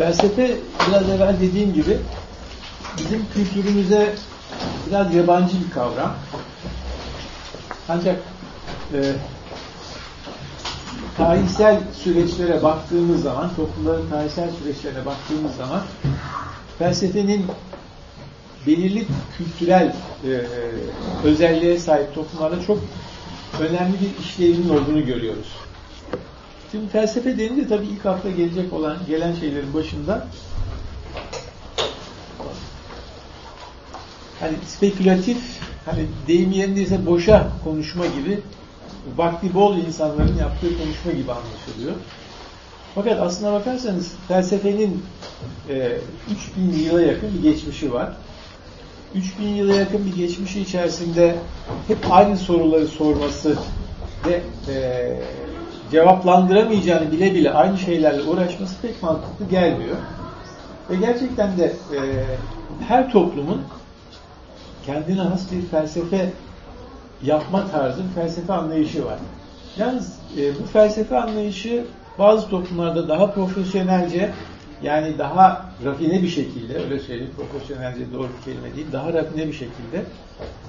Felsefe biraz evvel dediğim gibi bizim kültürümüze biraz yabancı bir kavram. Ancak e, tarihsel süreçlere baktığımız zaman, toplumların tarihsel süreçlerine baktığımız zaman felsefenin belirli kültürel e, özelliğe sahip toplumlarda çok önemli bir işlevinin olduğunu görüyoruz. Şimdi felsefe denince tabii ilk akla gelecek olan, gelen şeylerin başında hani spekülatif, hani deyim yerindeyse boşa konuşma gibi vakti bol insanların yaptığı konuşma gibi anlaşılıyor. Fakat aslına bakarsanız felsefenin e, 3000 yıla yakın bir geçmişi var. 3000 yıla yakın bir geçmişi içerisinde hep aynı soruları sorması ve e, cevaplandıramayacağını bile bile aynı şeylerle uğraşması pek mantıklı gelmiyor. Ve gerçekten de e, her toplumun kendine has bir felsefe yapma tarzı, felsefe anlayışı var. Yalnız e, bu felsefe anlayışı bazı toplumlarda daha profesyonelce yani daha rafine bir şekilde, öyle söyleyeyim, profesyonelce doğru bir kelime değil, daha rafine bir şekilde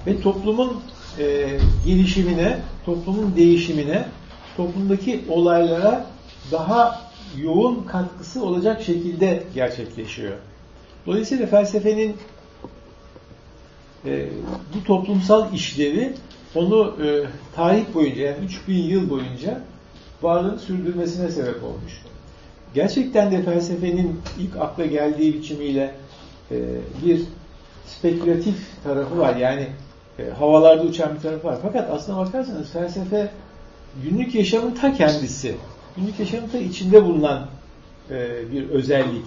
ve toplumun e, gelişimine, toplumun değişimine, toplumdaki olaylara daha yoğun katkısı olacak şekilde gerçekleşiyor. Dolayısıyla felsefenin e, bu toplumsal işlevi onu e, tarih boyunca yani 3000 yıl boyunca varlığını sürdürmesine sebep olmuş. Gerçekten de felsefenin ilk akla geldiği biçimiyle e, bir spekülatif tarafı var. Yani e, havalarda uçan bir tarafı var. Fakat aslına bakarsanız felsefe günlük yaşamın ta kendisi. Günlük yaşamın ta içinde bulunan e, bir özellik.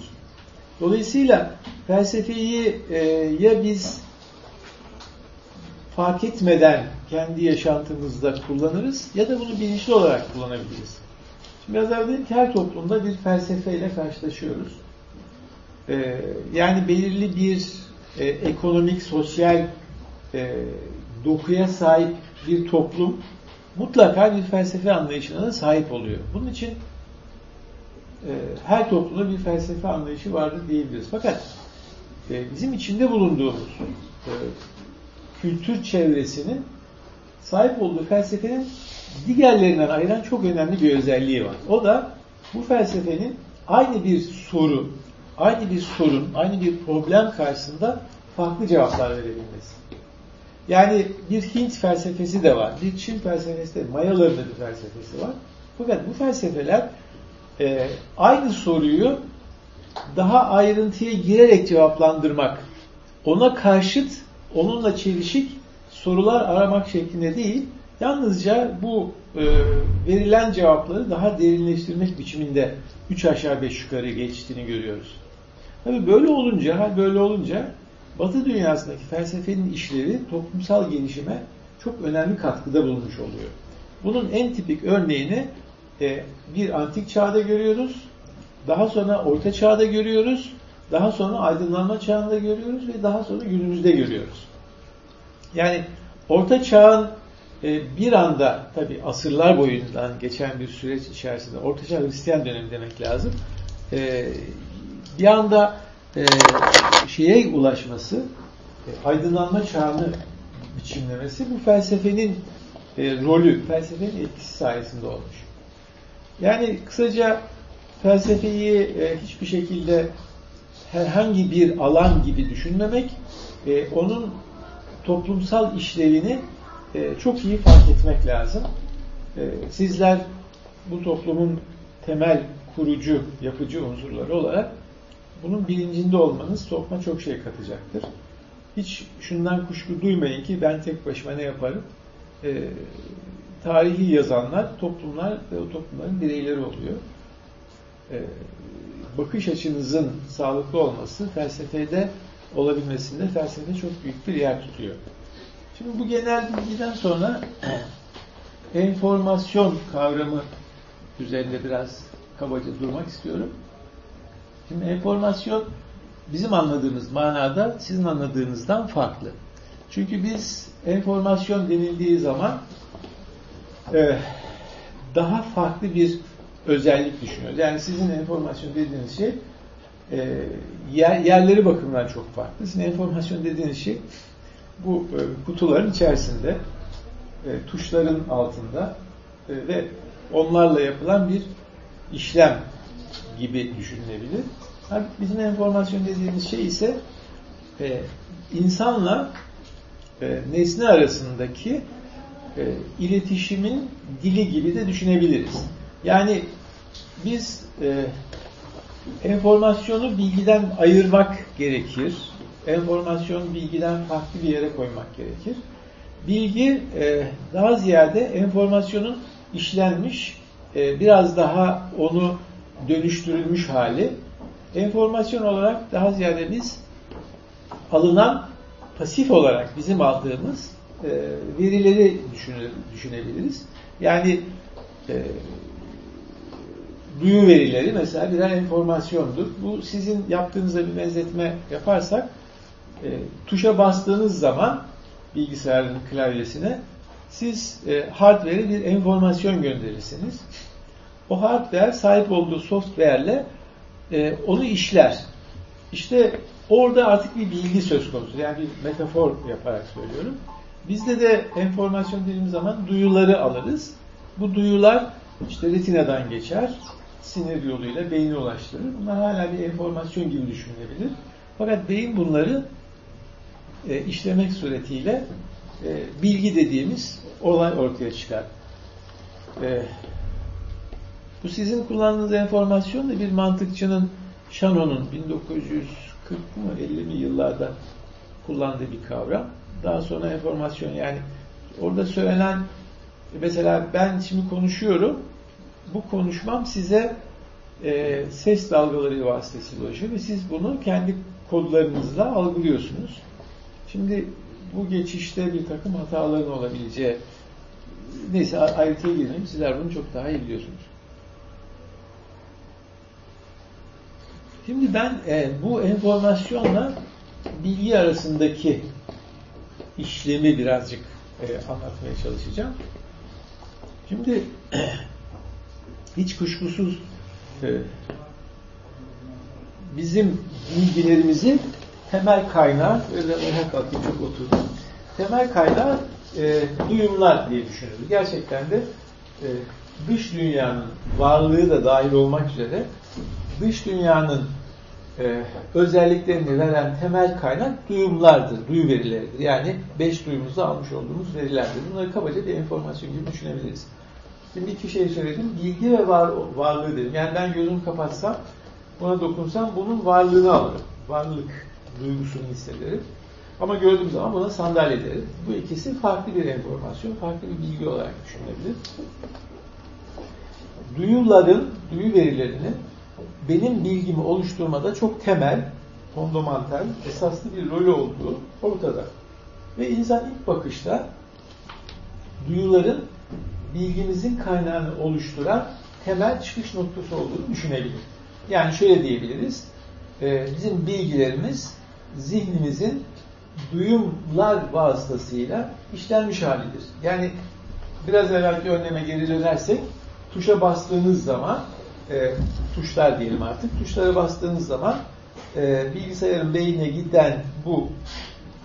Dolayısıyla felsefeyi e, ya biz fark etmeden kendi yaşantımızda kullanırız ya da bunu bilinçli olarak kullanabiliriz. Şimdi biraz evvel dedim ki her toplumda bir felsefeyle karşılaşıyoruz. Ee, yani belirli bir e, ekonomik, sosyal e, dokuya sahip bir toplum mutlaka bir felsefe anlayışına da sahip oluyor. Bunun için e, her toplumda bir felsefe anlayışı vardır diyebiliriz. Fakat e, bizim içinde bulunduğumuz e, kültür çevresinin sahip olduğu felsefenin diğerlerinden ayıran çok önemli bir özelliği var. O da bu felsefenin aynı bir soru, aynı bir sorun, aynı bir problem karşısında farklı cevaplar verebilmesi. Yani bir Hint felsefesi de var, bir Çin felsefesi de, Mayaların bir felsefesi var. Fakat bu felsefeler e, aynı soruyu daha ayrıntıya girerek cevaplandırmak, ona karşıt, onunla çelişik sorular aramak şeklinde değil, Yalnızca bu e, verilen cevapları daha derinleştirmek biçiminde üç aşağı beş yukarı geçtiğini görüyoruz. Tabi böyle olunca, böyle olunca Batı dünyasındaki felsefenin işleri toplumsal gelişime çok önemli katkıda bulunmuş oluyor. Bunun en tipik örneğini e, bir antik çağda görüyoruz, daha sonra orta çağda görüyoruz, daha sonra aydınlanma çağında görüyoruz ve daha sonra günümüzde görüyoruz. Yani orta çağın e, bir anda tabi asırlar boyundan geçen bir süreç içerisinde Ortaçağ Hristiyan dönemi demek lazım. E, bir anda e, şeye ulaşması, aydınlanma çağını biçimlemesi bu felsefenin rolü, felsefenin etkisi sayesinde olmuş. Yani kısaca felsefeyi hiçbir şekilde herhangi bir alan gibi düşünmemek, onun toplumsal işlevini e, çok iyi fark etmek lazım. E, sizler bu toplumun temel kurucu, yapıcı unsurları olarak bunun bilincinde olmanız topluma çok şey katacaktır. Hiç şundan kuşku duymayın ki ben tek başıma ne yaparım? E, tarihi yazanlar, toplumlar ve o toplumların bireyleri oluyor. E, bakış açınızın sağlıklı olması felsefede olabilmesinde felsefe çok büyük bir yer tutuyor. Şimdi bu genel bilgiden sonra enformasyon kavramı üzerinde biraz kabaca durmak istiyorum. Şimdi enformasyon bizim anladığımız manada sizin anladığınızdan farklı. Çünkü biz enformasyon denildiği zaman e, daha farklı bir özellik düşünüyoruz. Yani sizin enformasyon dediğiniz şey e, yer, yerleri bakımından çok farklı. Sizin enformasyon dediğiniz şey bu e, kutuların içerisinde e, tuşların altında e, ve onlarla yapılan bir işlem gibi düşünülebilir. Bizim enformasyon dediğimiz şey ise e, insanla e, nesne arasındaki e, iletişimin dili gibi de düşünebiliriz. Yani biz e, enformasyonu bilgiden ayırmak gerekir. Enformasyon bilgiden farklı bir yere koymak gerekir. Bilgi e, daha ziyade enformasyonun işlenmiş, e, biraz daha onu dönüştürülmüş hali. Enformasyon olarak daha ziyade biz alınan pasif olarak bizim aldığımız e, verileri düşünebiliriz. Yani e, duyu verileri mesela birer enformasyondur. Bu sizin yaptığınızda bir benzetme yaparsak e, tuşa bastığınız zaman bilgisayarın klavyesine siz e, hardware'e bir enformasyon gönderirsiniz. O hardware sahip olduğu software'le e, onu işler. İşte orada artık bir bilgi söz konusu. Yani bir metafor yaparak söylüyorum. Bizde de enformasyon dediğimiz zaman duyuları alırız. Bu duyular işte retinadan geçer, sinir yoluyla beyni ulaştırır. Bunlar hala bir enformasyon gibi düşünülebilir. Fakat beyin bunları e, işlemek suretiyle e, bilgi dediğimiz olay ortaya çıkar. E, bu sizin kullandığınız enformasyon da bir mantıkçının Shannon'un 1940 mı 50 mi yıllarda kullandığı bir kavram. Daha sonra enformasyon yani orada söylenen mesela ben şimdi konuşuyorum bu konuşmam size e, ses dalgaları vasıtasıyla ulaşıyor ve siz bunu kendi kodlarınızla algılıyorsunuz. Şimdi bu geçişte bir takım hataların olabileceği neyse ayrıntıya girmeyeyim. Sizler bunu çok daha iyi biliyorsunuz. Şimdi ben e, bu enformasyonla bilgi arasındaki işlemi birazcık e, anlatmaya çalışacağım. Şimdi hiç kuşkusuz e, bizim bilgilerimizi temel kaynağı, öyle ayağa kalkayım çok oturdum. Temel kaynağı e, duyumlar diye düşünülür. Gerçekten de e, dış dünyanın varlığı da dahil olmak üzere dış dünyanın e, özelliklerini veren temel kaynak duyumlardır, duyu verileridir. Yani beş duyumuzda almış olduğumuz verilerdir. Bunları kabaca bir enformasyon gibi düşünebiliriz. Şimdi iki şey söyledim. Bilgi ve var, varlığı dedim. Yani ben gözümü kapatsam, buna dokunsam bunun varlığını alırım. Varlık duygusunu hissederim. Ama gördüğüm zaman buna sandalye derim. Bu ikisi farklı bir enformasyon, farklı bir bilgi olarak düşünülebilir. Duyuların, duyu verilerinin benim bilgimi oluşturmada çok temel, fondamental, esaslı bir rolü olduğu ortada. Ve insan ilk bakışta duyuların bilgimizin kaynağını oluşturan temel çıkış noktası olduğunu düşünebilir. Yani şöyle diyebiliriz, e, bizim bilgilerimiz zihnimizin duyumlar vasıtasıyla işlenmiş halidir. Yani biraz evvelki önleme geri dönersek tuşa bastığınız zaman e, tuşlar diyelim artık. Tuşlara bastığınız zaman e, bilgisayarın beynine giden bu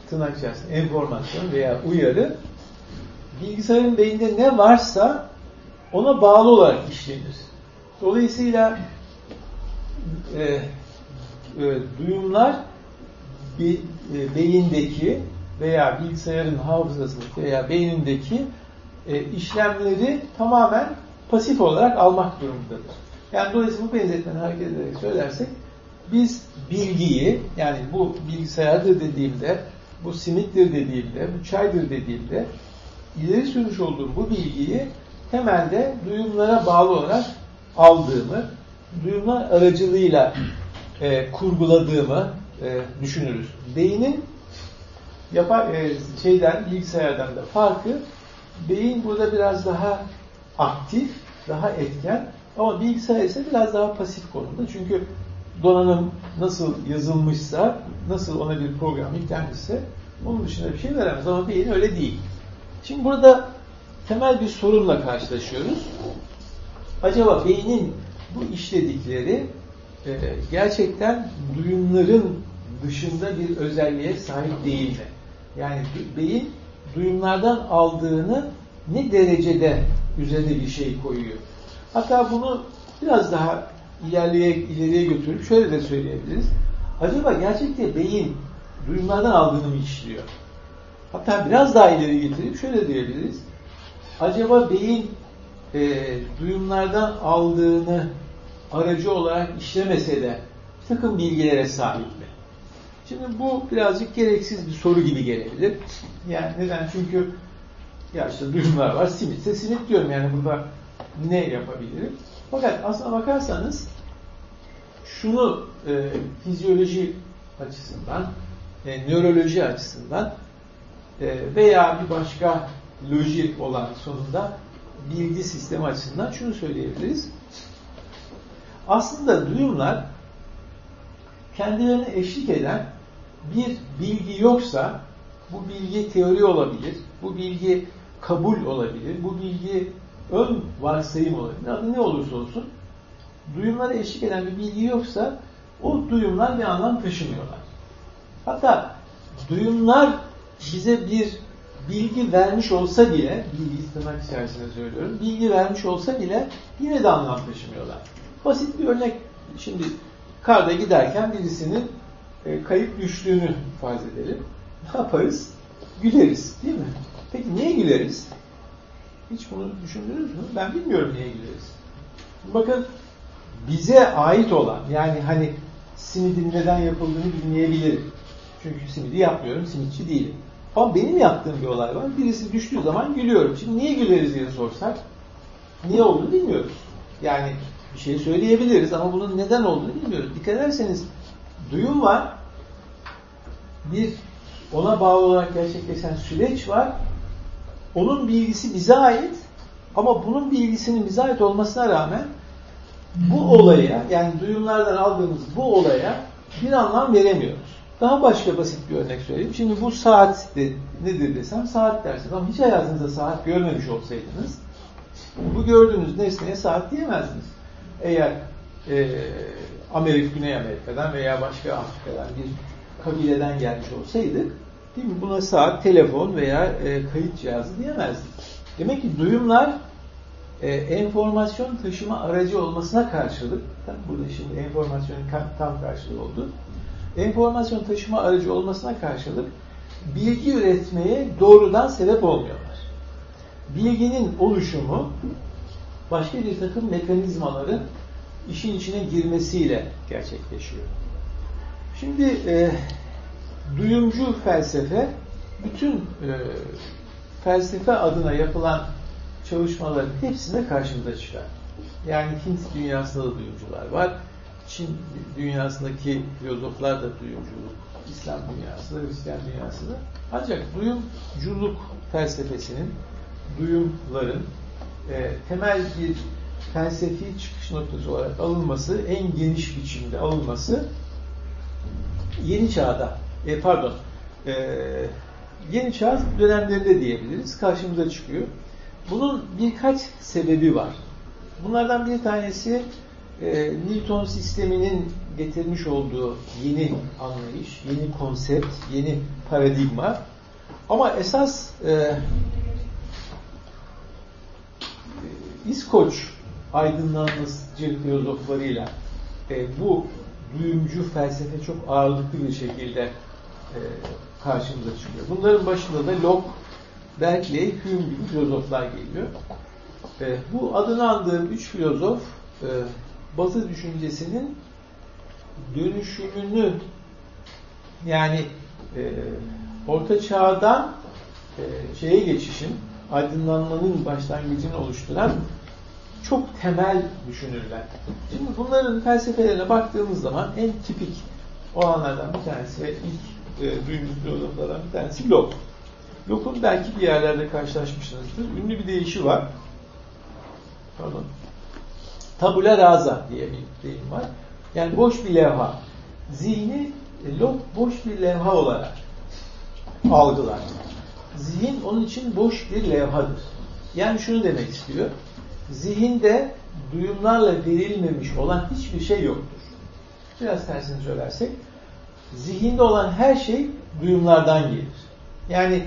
tırnak içerisinde enformasyon veya uyarı bilgisayarın beyninde ne varsa ona bağlı olarak işlenir. Dolayısıyla e, e, duyumlar bir e, beyindeki veya bilgisayarın hafızasındaki veya beynindeki e, işlemleri tamamen pasif olarak almak durumundadır. Yani dolayısıyla bu benzetmeni hareket ederek söylersek biz bilgiyi yani bu bilgisayardır dediğimde, bu simittir dediğimde, bu çaydır dediğimde ileri sürmüş olduğum bu bilgiyi temelde duyumlara bağlı olarak aldığımı, duyumlar aracılığıyla e, kurguladığımı e, düşünürüz. Beynin yapar, e, şeyden, bilgisayardan da farkı beyin burada biraz daha aktif, daha etken ama bilgisayar ise biraz daha pasif konumda. Çünkü donanım nasıl yazılmışsa, nasıl ona bir program yüklenmişse onun dışında bir şey veremez. Ama beyin öyle değil. Şimdi burada temel bir sorunla karşılaşıyoruz. Acaba beynin bu işledikleri e, gerçekten duyumların dışında bir özelliğe sahip değil mi? Yani beyin duyumlardan aldığını ne derecede üzerine bir şey koyuyor? Hatta bunu biraz daha ilerleye, ileriye götürüp şöyle de söyleyebiliriz. Acaba gerçekte beyin duyumlardan aldığını mı işliyor? Hatta biraz daha ileri getirip şöyle diyebiliriz. Acaba beyin e, duyumlardan aldığını aracı olarak işlemese de bir takım bilgilere sahip mi? Şimdi bu birazcık gereksiz bir soru gibi gelebilir. Yani neden? Çünkü ya işte duyumlar var, simitse simit diyorum yani burada ne yapabilirim? Fakat aslına bakarsanız şunu e, fizyoloji açısından, e, nöroloji açısından e, veya bir başka lojik olan sonunda bilgi sistemi açısından şunu söyleyebiliriz. Aslında duyumlar kendilerine eşlik eden bir bilgi yoksa bu bilgi teori olabilir, bu bilgi kabul olabilir, bu bilgi ön varsayım. Adı ne olursa olsun duyumlara eşlik eden bir bilgi yoksa o duyumlar bir anlam taşımıyorlar. Hatta duyumlar bize bir bilgi vermiş olsa bile, bilgi tırnak içerisinde söylüyorum, bilgi vermiş olsa bile yine de anlam taşımıyorlar. Basit bir örnek, şimdi karda giderken birisinin e, kayıp düştüğünü farz edelim. Ne yaparız? Güleriz, değil mi? Peki niye güleriz? Hiç bunu düşündünüz mü? Ben bilmiyorum niye güleriz. Bakın bize ait olan, yani hani simidin neden yapıldığını bilmeyebilirim. Çünkü simidi yapmıyorum, simitçi değilim. Ama benim yaptığım bir olay var. Birisi düştüğü zaman gülüyorum. Şimdi niye güleriz diye sorsak, niye olduğunu bilmiyoruz. Yani bir şey söyleyebiliriz ama bunun neden olduğunu bilmiyoruz. Dikkat ederseniz duyum var, bir ona bağlı olarak gerçekleşen süreç var. Onun bilgisi bize ait ama bunun bilgisinin bize ait olmasına rağmen bu olaya yani duyumlardan aldığımız bu olaya bir anlam veremiyoruz. Daha başka basit bir örnek söyleyeyim. Şimdi bu saat de, nedir desem saat dersiniz. Ama hiç hayatınızda saat görmemiş olsaydınız bu gördüğünüz nesneye saat diyemezdiniz. Eğer e, Amerika, Güney Amerika'dan veya başka Afrika'dan bir kabileden gelmiş olsaydık değil mi? Buna saat, telefon veya e, kayıt cihazı diyemezdik. Demek ki duyumlar e, enformasyon taşıma aracı olmasına karşılık burada şimdi enformasyonun tam karşılığı oldu enformasyon taşıma aracı olmasına karşılık bilgi üretmeye doğrudan sebep olmuyorlar. Bilginin oluşumu başka bir takım mekanizmaların işin içine girmesiyle gerçekleşiyor. Şimdi e, duyumcu felsefe bütün e, felsefe adına yapılan çalışmaların hepsinde karşımıza çıkar. Yani Hint dünyasında da duyumcular var. Çin dünyasındaki filozoflar da duyumculuk, İslam dünyasında, Hristiyan dünyasında. Ancak duyumculuk felsefesinin, duyumların e, temel bir felsefi çıkış noktası olarak alınması, en geniş biçimde alınması yeni çağda, e, pardon, e, yeni çağ dönemlerinde diyebiliriz, karşımıza çıkıyor. Bunun birkaç sebebi var. Bunlardan bir tanesi e, Newton sisteminin getirmiş olduğu yeni anlayış, yeni konsept, yeni paradigma. Ama esas e, İskoç aydınlanmacı filozoflarıyla e, bu duyumcu felsefe çok ağırlıklı bir şekilde karşımıza çıkıyor. Bunların başında da Locke, Berkeley, Hume gibi filozoflar geliyor. E, bu adını andığım üç filozof e, Batı düşüncesinin dönüşümünü yani e, Orta Çağ'dan e, şeye geçişin, aydınlanmanın başlangıcını oluşturan çok temel düşünürler. Şimdi bunların felsefelerine baktığımız zaman en tipik olanlardan bir tanesi ve ilk e, duyduğumuz filozoflardan bir tanesi Locke. Locke'un belki bir yerlerde karşılaşmışsınızdır. Ünlü bir deyişi var. Pardon tabula rasa diye bir deyim var. Yani boş bir levha. Zihni e, lok boş bir levha olarak algılar. Zihin onun için boş bir levhadır. Yani şunu demek istiyor. Zihinde duyumlarla verilmemiş olan hiçbir şey yoktur. biraz tersini söylersek zihinde olan her şey duyumlardan gelir. Yani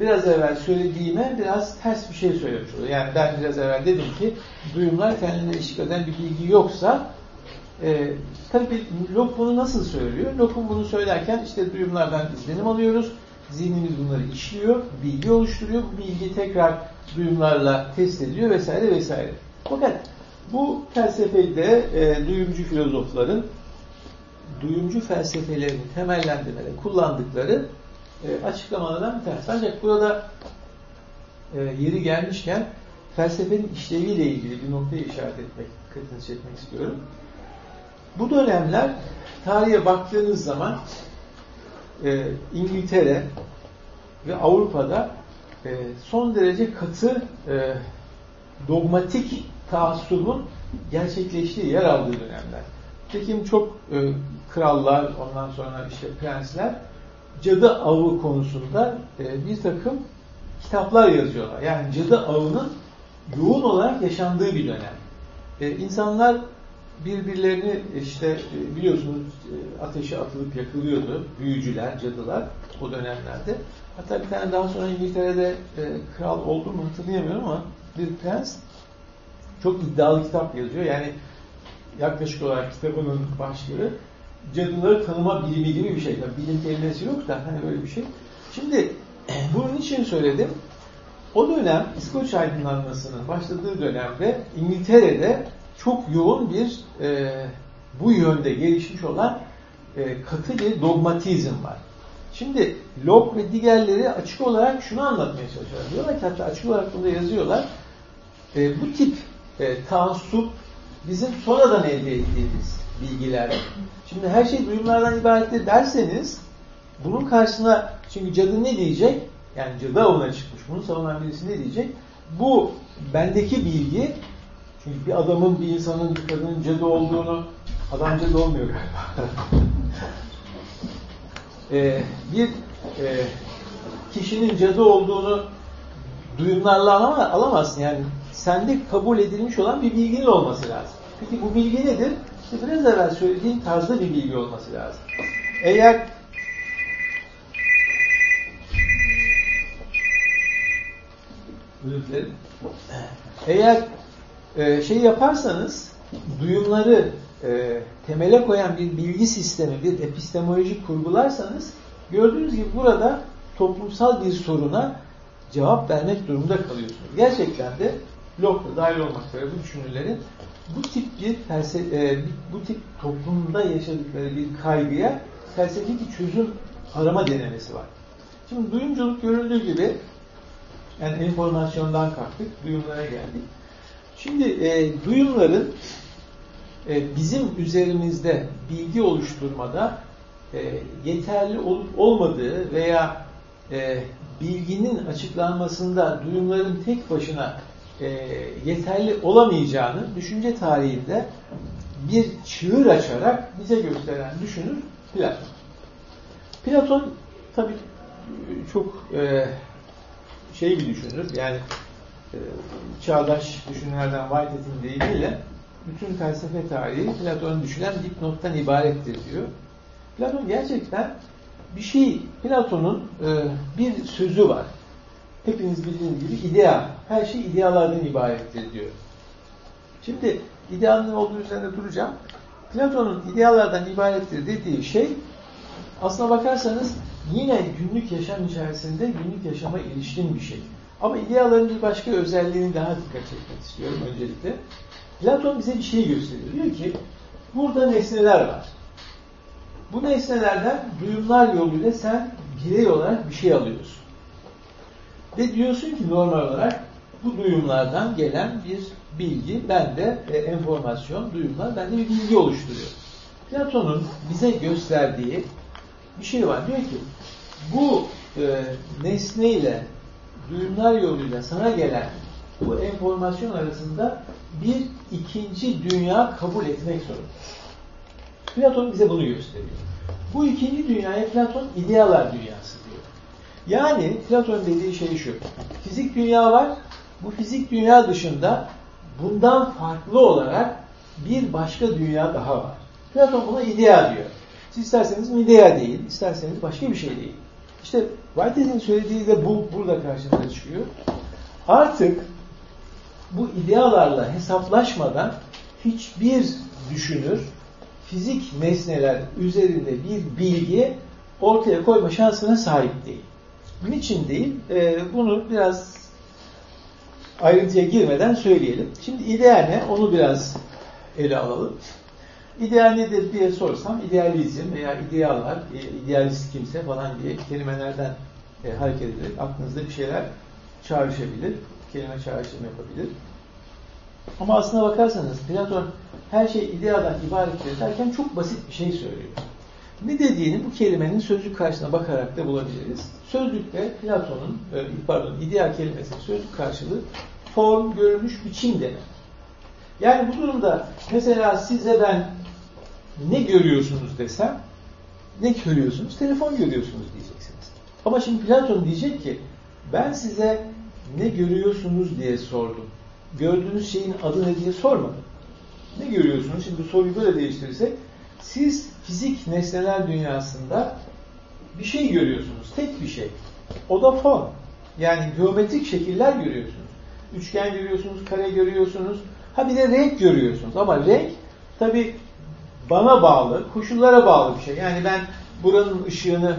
biraz evvel söylediğime biraz ters bir şey söylemiş oluyor. Yani ben biraz evvel dedim ki duyumlar kendine ilişki eden bir bilgi yoksa e, tabii Locke bunu nasıl söylüyor? Locke'un bunu söylerken işte duyumlardan izlenim alıyoruz. Zihnimiz bunları işliyor, bilgi oluşturuyor. Bu bilgi tekrar duyumlarla test ediliyor vesaire vesaire. Fakat bu felsefede e, duyumcu filozofların duyumcu felsefelerini temellendirmede kullandıkları e, açıklamalardan bir tanesi. Ancak burada e, yeri gelmişken felsefenin işleviyle ilgili bir noktayı işaret etmek, dikkatinizi çekmek istiyorum. Bu dönemler tarihe baktığınız zaman e, İngiltere ve Avrupa'da e, son derece katı e, dogmatik taassubun gerçekleştiği yer aldığı dönemler. Tekim çok e, krallar, ondan sonra işte prensler cadı avı konusunda e, bir takım kitaplar yazıyorlar. Yani cadı avının yoğun olarak yaşandığı bir dönem. E, insanlar birbirlerini işte e, biliyorsunuz e, ateşe atılıp yakılıyordu büyücüler, cadılar o dönemlerde. Hatta bir tane daha sonra İngiltere'de e, kral oldu mu hatırlayamıyorum ama bir prens çok iddialı kitap yazıyor. Yani yaklaşık olarak kitabının başlığı cadıları tanıma bilimi gibi bir şey. Tabii bilim kelimesi yok da hani böyle bir şey. Şimdi bunun için söyledim. O dönem İskoç aydınlanmasının başladığı dönemde İngiltere'de çok yoğun bir e, bu yönde gelişmiş olan e, katı bir dogmatizm var. Şimdi Locke ve diğerleri açık olarak şunu anlatmaya çalışıyorlar. Diyorlar ki hatta açık olarak burada yazıyorlar. E, bu tip e, taassup bizim sonradan elde ettiğimiz bilgiler. Şimdi her şey duyumlardan ibarettir derseniz bunun karşısına çünkü cadı ne diyecek? Yani cadı avına çıkmış. Bunu savunan birisi ne diyecek? Bu bendeki bilgi çünkü bir adamın, bir insanın, bir kadının cadı olduğunu adam cadı olmuyor galiba. ee, bir e, kişinin cadı olduğunu duyumlarla alamazsın. Yani sende kabul edilmiş olan bir bilginin olması lazım. Peki bu bilgi nedir? İşte biraz evvel söylediğim tarzda bir bilgi olması lazım. Eğer Eğer e, şey yaparsanız duyumları e, temele koyan bir bilgi sistemi, bir epistemoloji kurgularsanız gördüğünüz gibi burada toplumsal bir soruna cevap vermek durumunda kalıyorsunuz. Gerçekten de Locke'da dahil olmak üzere bu düşünürlerin bu tip bir felsefe, e, bu tip toplumda yaşadıkları bir kaygıya felsefi bir çözüm arama denemesi var. Şimdi duyumculuk görüldüğü gibi yani informasyondan kalktık, duyumlara geldik. Şimdi e, duyumların e, bizim üzerimizde bilgi oluşturmada e, yeterli olup olmadığı veya e, bilginin açıklanmasında duyumların tek başına e, yeterli olamayacağını düşünce tarihinde bir çığır açarak bize gösteren düşünür Platon. Platon tabi çok e, şey bir düşünür yani e, çağdaş düşünürlerden Whitehead'in deyimiyle bütün felsefe tarihi Platon düşünen dipnottan ibarettir diyor. Platon gerçekten bir şey, Platon'un e, bir sözü var. Hepiniz bildiğiniz gibi ideal. Her şey idealardan ibarettir diyor. Şimdi idealın olduğu üzerinde duracağım. Platon'un idealardan ibarettir dediği şey aslına bakarsanız yine günlük yaşam içerisinde günlük yaşama ilişkin bir şey. Ama ideaların bir başka özelliğini daha dikkat çekmek istiyorum öncelikle. Platon bize bir şey gösteriyor. Diyor ki burada nesneler var. Bu nesnelerden duyumlar yoluyla sen birey olarak bir şey alıyorsun. Ve diyorsun ki normal olarak bu duyumlardan gelen bir bilgi, bende e, enformasyon, duyumlar bende bir bilgi oluşturuyor. Platon'un bize gösterdiği bir şey var. Diyor ki bu e, nesne ile duyumlar yoluyla sana gelen bu enformasyon arasında bir ikinci dünya kabul etmek zorunda. Platon bize bunu gösteriyor. Bu ikinci dünyaya Platon idealar dünyası. Yani Platon dediği şey şu. Fizik dünya var. Bu fizik dünya dışında bundan farklı olarak bir başka dünya daha var. Platon buna idea diyor. Siz isterseniz idea değil, isterseniz başka bir şey değil. İşte Whitehead'in söylediği de bu burada karşımıza çıkıyor. Artık bu idealarla hesaplaşmadan hiçbir düşünür fizik nesneler üzerinde bir bilgi ortaya koyma şansına sahip değil. Niçin değil? Ee, bunu biraz ayrıntıya girmeden söyleyelim. Şimdi ideal ne? Onu biraz ele alalım. İdeal nedir diye sorsam idealizm veya idealar, e, idealist kimse falan diye kelimelerden e, hareket ederek aklınızda bir şeyler çağrışabilir. Kelime çağrışım yapabilir. Ama aslına bakarsanız Platon her şey ideadan ibarettir derken çok basit bir şey söylüyor. Ne dediğini bu kelimenin sözlük karşısına bakarak da bulabiliriz. Sözlükte Platon'un, e, pardon, ideal kelimesinin sözlük karşılığı form, görünüş, biçim demek. Yani bu durumda mesela size ben ne görüyorsunuz desem, ne görüyorsunuz? Telefon görüyorsunuz diyeceksiniz. Ama şimdi Platon diyecek ki, ben size ne görüyorsunuz diye sordum. Gördüğünüz şeyin adı ne diye sormadım. Ne görüyorsunuz? Şimdi soruyu böyle değiştirirsek, siz fizik nesneler dünyasında bir şey görüyorsunuz. Tek bir şey. O da form. Yani geometrik şekiller görüyorsunuz. Üçgen görüyorsunuz, kare görüyorsunuz. Ha bir de renk görüyorsunuz. Ama renk tabi bana bağlı, koşullara bağlı bir şey. Yani ben buranın ışığını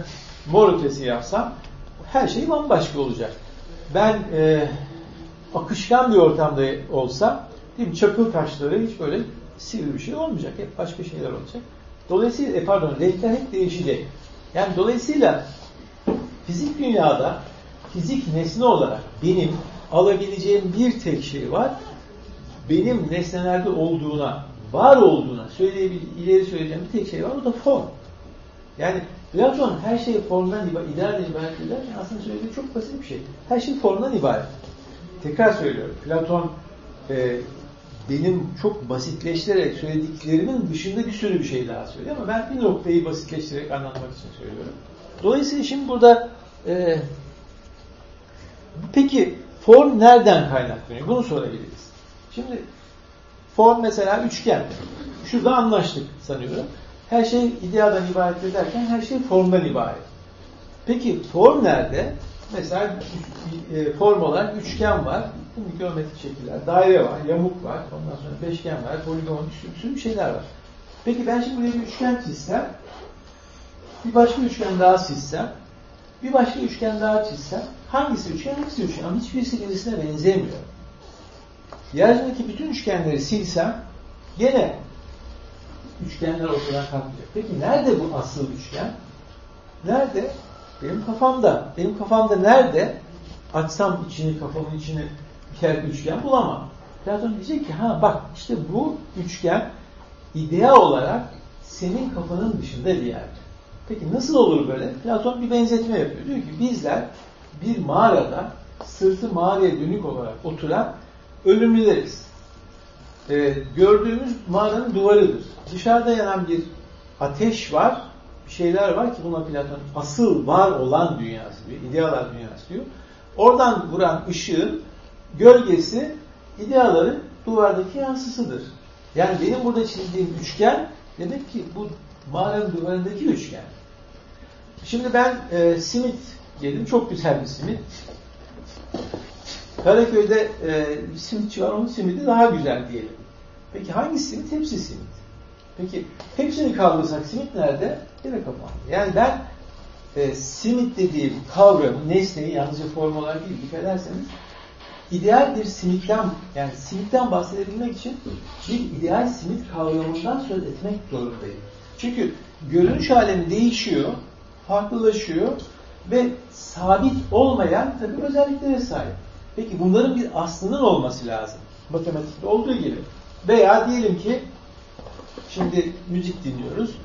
mor ötesi yapsam her şey bambaşka olacak. Ben e, akışkan bir ortamda olsam değil mi, çakıl taşları hiç böyle sivri bir şey olmayacak. Hep başka şeyler olacak. Dolayısıyla e, pardon renkler hep değişecek. Yani dolayısıyla fizik dünyada fizik nesne olarak benim alabileceğim bir tek şey var. Benim nesnelerde olduğuna, var olduğuna söyleyebil, ileri söyleyeceğim bir tek şey var. O da form. Yani Platon her şey formdan idealden ibaret ederken aslında söylediği çok basit bir şey. Her şey formdan ibaret. Tekrar söylüyorum. Platon e, benim çok basitleştirerek söylediklerimin dışında bir sürü bir şey daha söylüyor ama ben bir noktayı basitleştirerek anlatmak için söylüyorum. Dolayısıyla şimdi burada e, peki form nereden kaynaklanıyor? Bunu sorabiliriz. Şimdi form mesela üçgen. Şurada anlaştık sanıyorum. Her şey ideadan ibaret ederken her şey formdan ibaret. Peki form nerede? Mesela e, form olarak üçgen var. Şimdi geometrik şekiller. Daire var, yamuk var. Ondan sonra beşgen var, poligon, bir sürü şeyler var. Peki ben şimdi buraya bir üçgen çizsem, bir başka üçgen daha çizsem, bir başka üçgen daha çizsem, hangisi üçgen, hangisi üçgen? Ama hiçbirisi birisine benzemiyor. Yeryüzündeki bütün üçgenleri silsem, gene üçgenler ortadan kalkacak. Peki nerede bu asıl üçgen? Nerede? Benim kafamda. Benim kafamda nerede? Açsam içini, kafamın içini bir üçgen bulamam. Platon diyecek ki ha bak işte bu üçgen idea olarak senin kafanın dışında bir yerde. Peki nasıl olur böyle? Platon bir benzetme yapıyor. Diyor ki bizler bir mağarada sırtı mağaraya dönük olarak oturan ölümlüleriz. Ee, gördüğümüz mağaranın duvarıdır. Dışarıda yanan bir ateş var bir şeyler var ki buna Platon asıl var olan dünyası diyor, idealar dünyası diyor. Oradan vuran ışığın gölgesi ideaların duvardaki yansısıdır. Yani benim burada çizdiğim üçgen demek ki bu mağaranın duvarındaki üçgen. Şimdi ben e, simit yedim. Çok güzel bir simit. Karaköy'de e, simitçi var. Onun simidi daha güzel diyelim. Peki hangi simit? Hepsi simit. Peki hepsini kaldırsak simit nerede? Yine kapandı. Yani ben e, simit dediğim kavramı, nesneyi yalnızca form olarak değil, dikkat ederseniz ideal bir simitten, yani simitten bahsedebilmek için bir ideal simit kavramından söz etmek zorundayım. Çünkü görünüş alemi değişiyor, farklılaşıyor ve sabit olmayan tabii özelliklere sahip. Peki bunların bir aslının olması lazım. Matematikte olduğu gibi. Veya diyelim ki Şimdi müzik dinliyoruz.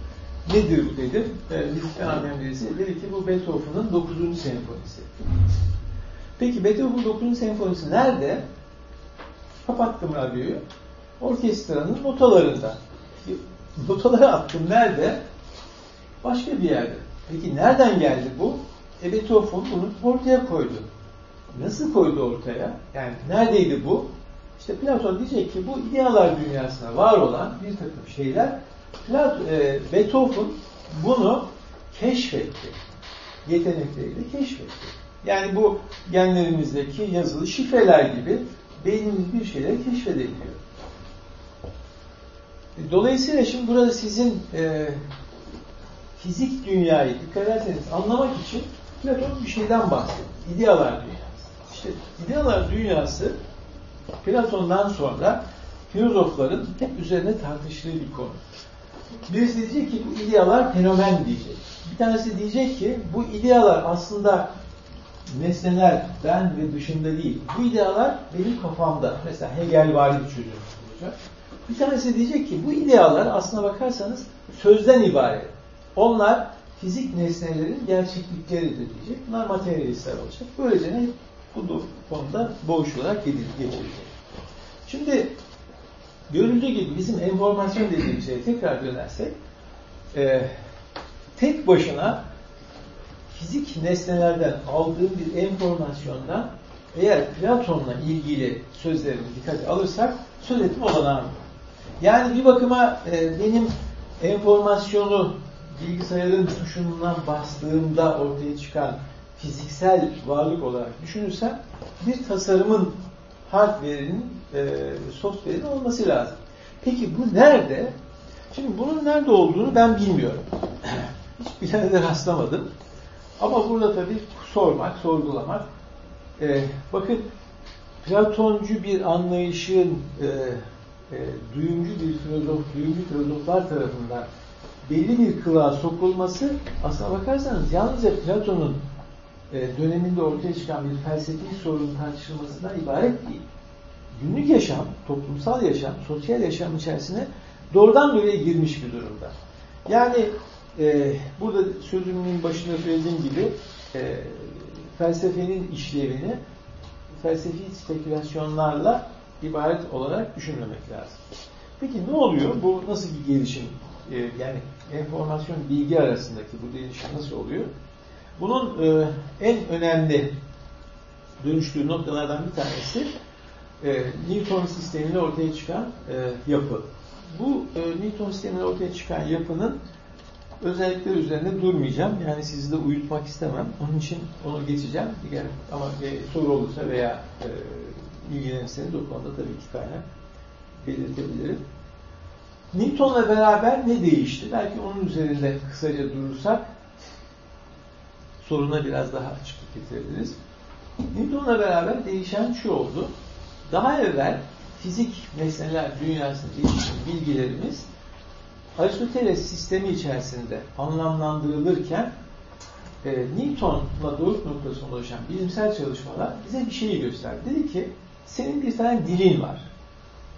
Nedir bu dedim. E, müzikten anlayan dedi ki bu Beethoven'ın 9. senfonisi. Peki Beethoven'ın 9. senfonisi nerede? Kapattım radyoyu. Orkestranın notalarında. Notaları attım nerede? Başka bir yerde. Peki nereden geldi bu? E Beethoven bunu ortaya koydu. Nasıl koydu ortaya? Yani neredeydi bu? İşte Platon diyecek ki bu idealar dünyasına var olan bir takım şeyler e, Beethoven bunu keşfetti. Yetenekleriyle keşfetti. Yani bu genlerimizdeki yazılı şifreler gibi beynimiz bir şeyleri keşfedebiliyor. Dolayısıyla şimdi burada sizin e, fizik dünyayı dikkat ederseniz anlamak için Platon bir şeyden bahsediyor. İdealar dünyası. İşte idealar dünyası Platon'dan sonra filozofların hep üzerine tartıştığı bir konu. Birisi diyecek ki bu idealar fenomen diyecek. Bir tanesi diyecek ki bu idealar aslında nesneler ben ve dışında değil. Bu idealar benim kafamda. Mesela Hegel vari bir çözüm olacak. Bir tanesi diyecek ki bu idealar aslına bakarsanız sözden ibaret. Onlar fizik nesnelerin gerçeklikleridir diyecek. Bunlar materyalistler olacak. Böylece ne? Bu konuda boğuşularak geçilecek. Şimdi görüldüğü gibi bizim enformasyon dediğimiz şeye tekrar dönersek e, tek başına fizik nesnelerden aldığım bir enformasyondan eğer Platon'la ilgili sözlerini dikkate alırsak söz etme olanağım Yani bir bakıma e, benim enformasyonu bilgisayarın tuşundan bastığımda ortaya çıkan fiziksel varlık olarak düşünürsem bir tasarımın hardware'inin e, software'in olması lazım. Peki bu nerede? Şimdi bunun nerede olduğunu ben bilmiyorum. Hiçbir yerde rastlamadım. Ama burada tabii sormak, sorgulamak. E, bakın Platoncu bir anlayışın e, e, duyumcu bir filozof, duyumcu filozoflar tarafından belli bir kılığa sokulması aslına bakarsanız yalnızca Platon'un e, döneminde ortaya çıkan bir felsefi sorun tartışılmasından ibaret değil. Günlük yaşam, toplumsal yaşam, sosyal yaşam içerisine doğrudan böyle girmiş bir durumda. Yani e, burada sözümün başında söylediğim gibi e, felsefenin işlevini felsefi spekülasyonlarla ibaret olarak düşünmemek lazım. Peki ne oluyor? Bu nasıl bir gelişim? E, yani enformasyon bilgi arasındaki bu değişim nasıl oluyor? Bunun e, en önemli dönüştüğü noktalardan bir tanesi e, Newton sisteminde ortaya çıkan e, yapı. Bu e, Newton sisteminde ortaya çıkan yapının özellikleri üzerinde durmayacağım. Yani sizi de uyutmak istemem. Onun için onu geçeceğim. Diğer, ama e, soru olursa veya e, ilgilenirseniz o konuda tabii ki kaynak belirtebilirim. Newton'la beraber ne değişti? Belki onun üzerinde kısaca durursak soruna biraz daha açıklık getirebiliriz. Newton'la beraber değişen şu oldu. Daha evvel fizik nesneler dünyasında ilişkin bilgilerimiz Aristoteles sistemi içerisinde anlamlandırılırken e, Newton'la doğruluk noktasında oluşan bilimsel çalışmalar bize bir şeyi gösterdi. Dedi ki senin bir tane dilin var.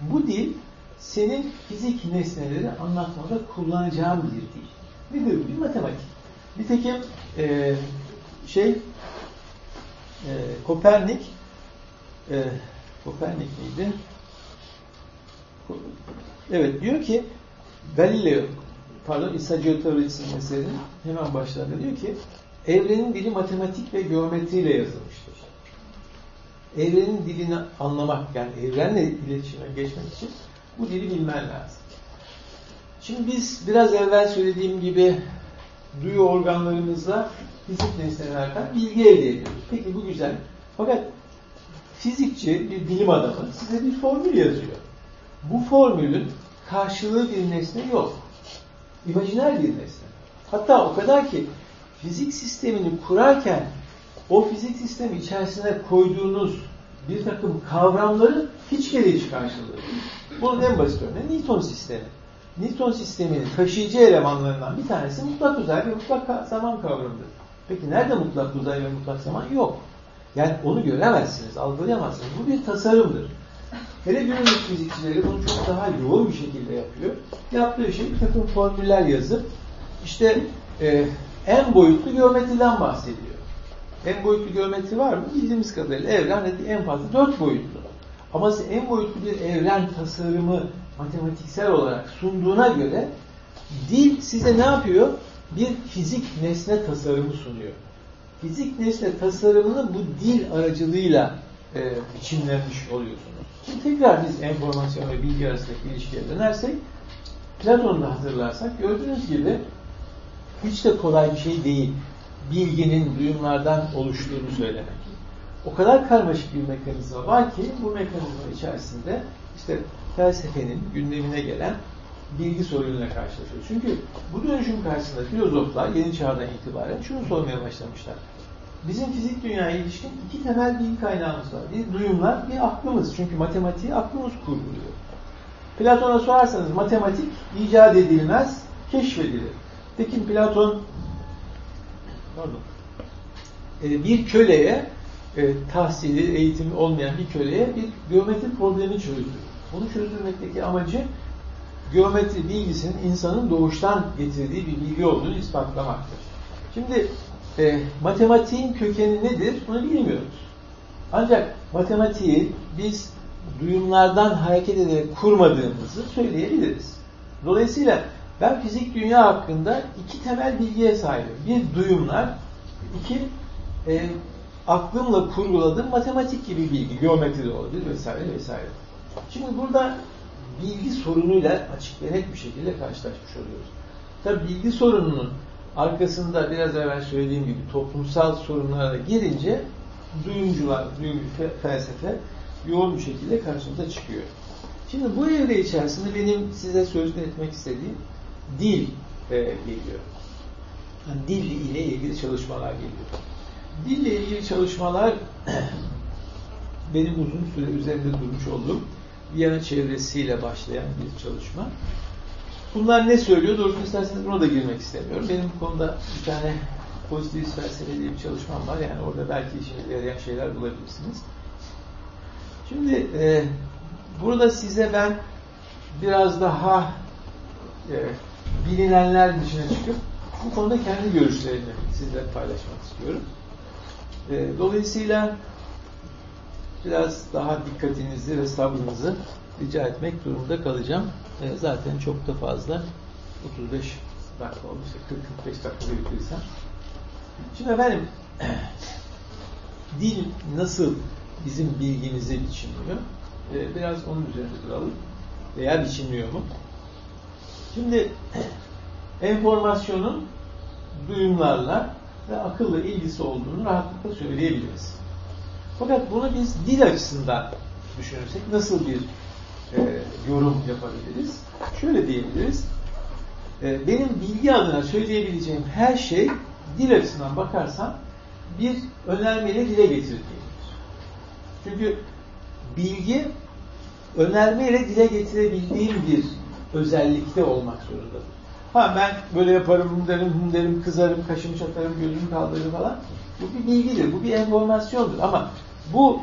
Bu dil senin fizik nesneleri anlatmada kullanacağın bir dil. Nedir? Bir matematik. Nitekim e, şey e, Kopernik e, Kopernik miydi? Evet diyor ki Galileo pardon İsa teorisinin eserinin hemen başlarında diyor ki evrenin dili matematik ve geometriyle yazılmıştır. Evrenin dilini anlamak yani evrenle iletişime geçmek için bu dili bilmen lazım. Şimdi biz biraz evvel söylediğim gibi duyu organlarımızla fizik nesnelerden bilgi elde ediyoruz. Peki bu güzel. Fakat fizikçi, bir bilim adamı size bir formül yazıyor. Bu formülün karşılığı bir nesne yok. İmajiner bir nesne. Hatta o kadar ki fizik sistemini kurarken o fizik sistemi içerisine koyduğunuz bir takım kavramların hiç gereği karşılığı. Bunun en basit örneği Newton sistemi. Newton sisteminin taşıyıcı elemanlarından bir tanesi mutlak uzay ve mutlak zaman kavramıdır. Peki nerede mutlak uzay ve mutlak zaman? Yok. Yani onu göremezsiniz, algılayamazsınız. Bu bir tasarımdır. Hele günümüz fizikçileri bunu çok daha yoğun bir şekilde yapıyor. Yaptığı şey bir takım formüller yazıp işte e, en boyutlu geometriden bahsediyor. En boyutlu geometri var mı? Bildiğimiz kadarıyla evren en fazla dört boyutlu. Ama size en boyutlu bir evren tasarımı matematiksel olarak sunduğuna göre dil size ne yapıyor? Bir fizik nesne tasarımı sunuyor. Fizik nesne tasarımını bu dil aracılığıyla e, biçimlenmiş oluyorsunuz. Şimdi tekrar biz enformasyon ve bilgi arasındaki ilişkiye dönersek Platon'u da hatırlarsak gördüğünüz gibi hiç de kolay bir şey değil bilginin duyumlardan oluştuğunu söylemek. O kadar karmaşık bir mekanizma var ki bu mekanizma içerisinde işte felsefenin gündemine gelen bilgi sorunuyla karşılaşıyoruz. Çünkü bu dönüşüm karşısında filozoflar yeni çağdan itibaren şunu sormaya başlamışlar. Bizim fizik dünyaya ilişkin iki temel bilgi kaynağımız var. Bir duyumlar, bir aklımız. Çünkü matematiği aklımız kurguluyor. Platon'a sorarsanız matematik icat edilmez, keşfedilir. Tekin Platon pardon, e, bir köleye e, tahsili, eğitimi olmayan bir köleye bir geometri problemi çözdü. Bunu çözdürmekteki amacı geometri bilgisinin insanın doğuştan getirdiği bir bilgi olduğunu ispatlamaktır. Şimdi e, matematiğin kökeni nedir? Bunu bilmiyoruz. Ancak matematiği biz duyumlardan hareket ederek kurmadığımızı söyleyebiliriz. Dolayısıyla ben fizik dünya hakkında iki temel bilgiye sahibim. Bir duyumlar, iki e, aklımla kurguladığım matematik gibi bilgi, geometri de olabilir vesaire vesaire. Şimdi burada bilgi sorunuyla açık ve net bir şekilde karşılaşmış oluyoruz. Tabi bilgi sorununun arkasında biraz evvel söylediğim gibi toplumsal sorunlara girince duyumcular, duyumcu felsefe yoğun bir şekilde karşımıza çıkıyor. Şimdi bu evre içerisinde benim size sözünü etmek istediğim dil e, geliyor. Yani dil ile ilgili çalışmalar geliyor. Dille ilgili çalışmalar benim uzun süre üzerinde durmuş olduğum Viyana çevresiyle başlayan bir çalışma. Bunlar ne söylüyor? Doğrusu isterseniz buna da girmek istemiyorum. Benim bu konuda bir tane pozitif felsefe diye bir çalışmam var. Yani orada belki işinize yarayan şeyler bulabilirsiniz. Şimdi e, burada size ben biraz daha e, bilinenler dışına çıkıp bu konuda kendi görüşlerimi sizle paylaşmak istiyorum. E, dolayısıyla biraz daha dikkatinizi ve sabrınızı rica etmek durumunda kalacağım. E, zaten çok da fazla 35 dakika olmuş, 40-45 dakika bitirsem. Şimdi efendim dil nasıl bizim bilgimizi biçimliyor? E, biraz onun üzerinde duralım. Veya biçimliyor mu? Şimdi enformasyonun duyumlarla ve akılla ilgisi olduğunu rahatlıkla söyleyebiliriz. Fakat bunu biz dil açısından düşünürsek nasıl bir e, yorum yapabiliriz? Şöyle diyebiliriz. E, benim bilgi adına söyleyebileceğim her şey dil açısından bakarsam bir önermeyle dile getirilir. Çünkü bilgi önermeyle dile getirebildiğim bir özellikte olmak zorundadır. Ha ben böyle yaparım, bunu derim, bunu derim, kızarım, kaşımı çatarım, gözümü kaldırırım falan. Bu bir bilgidir, bu bir enformasyondur. Ama bu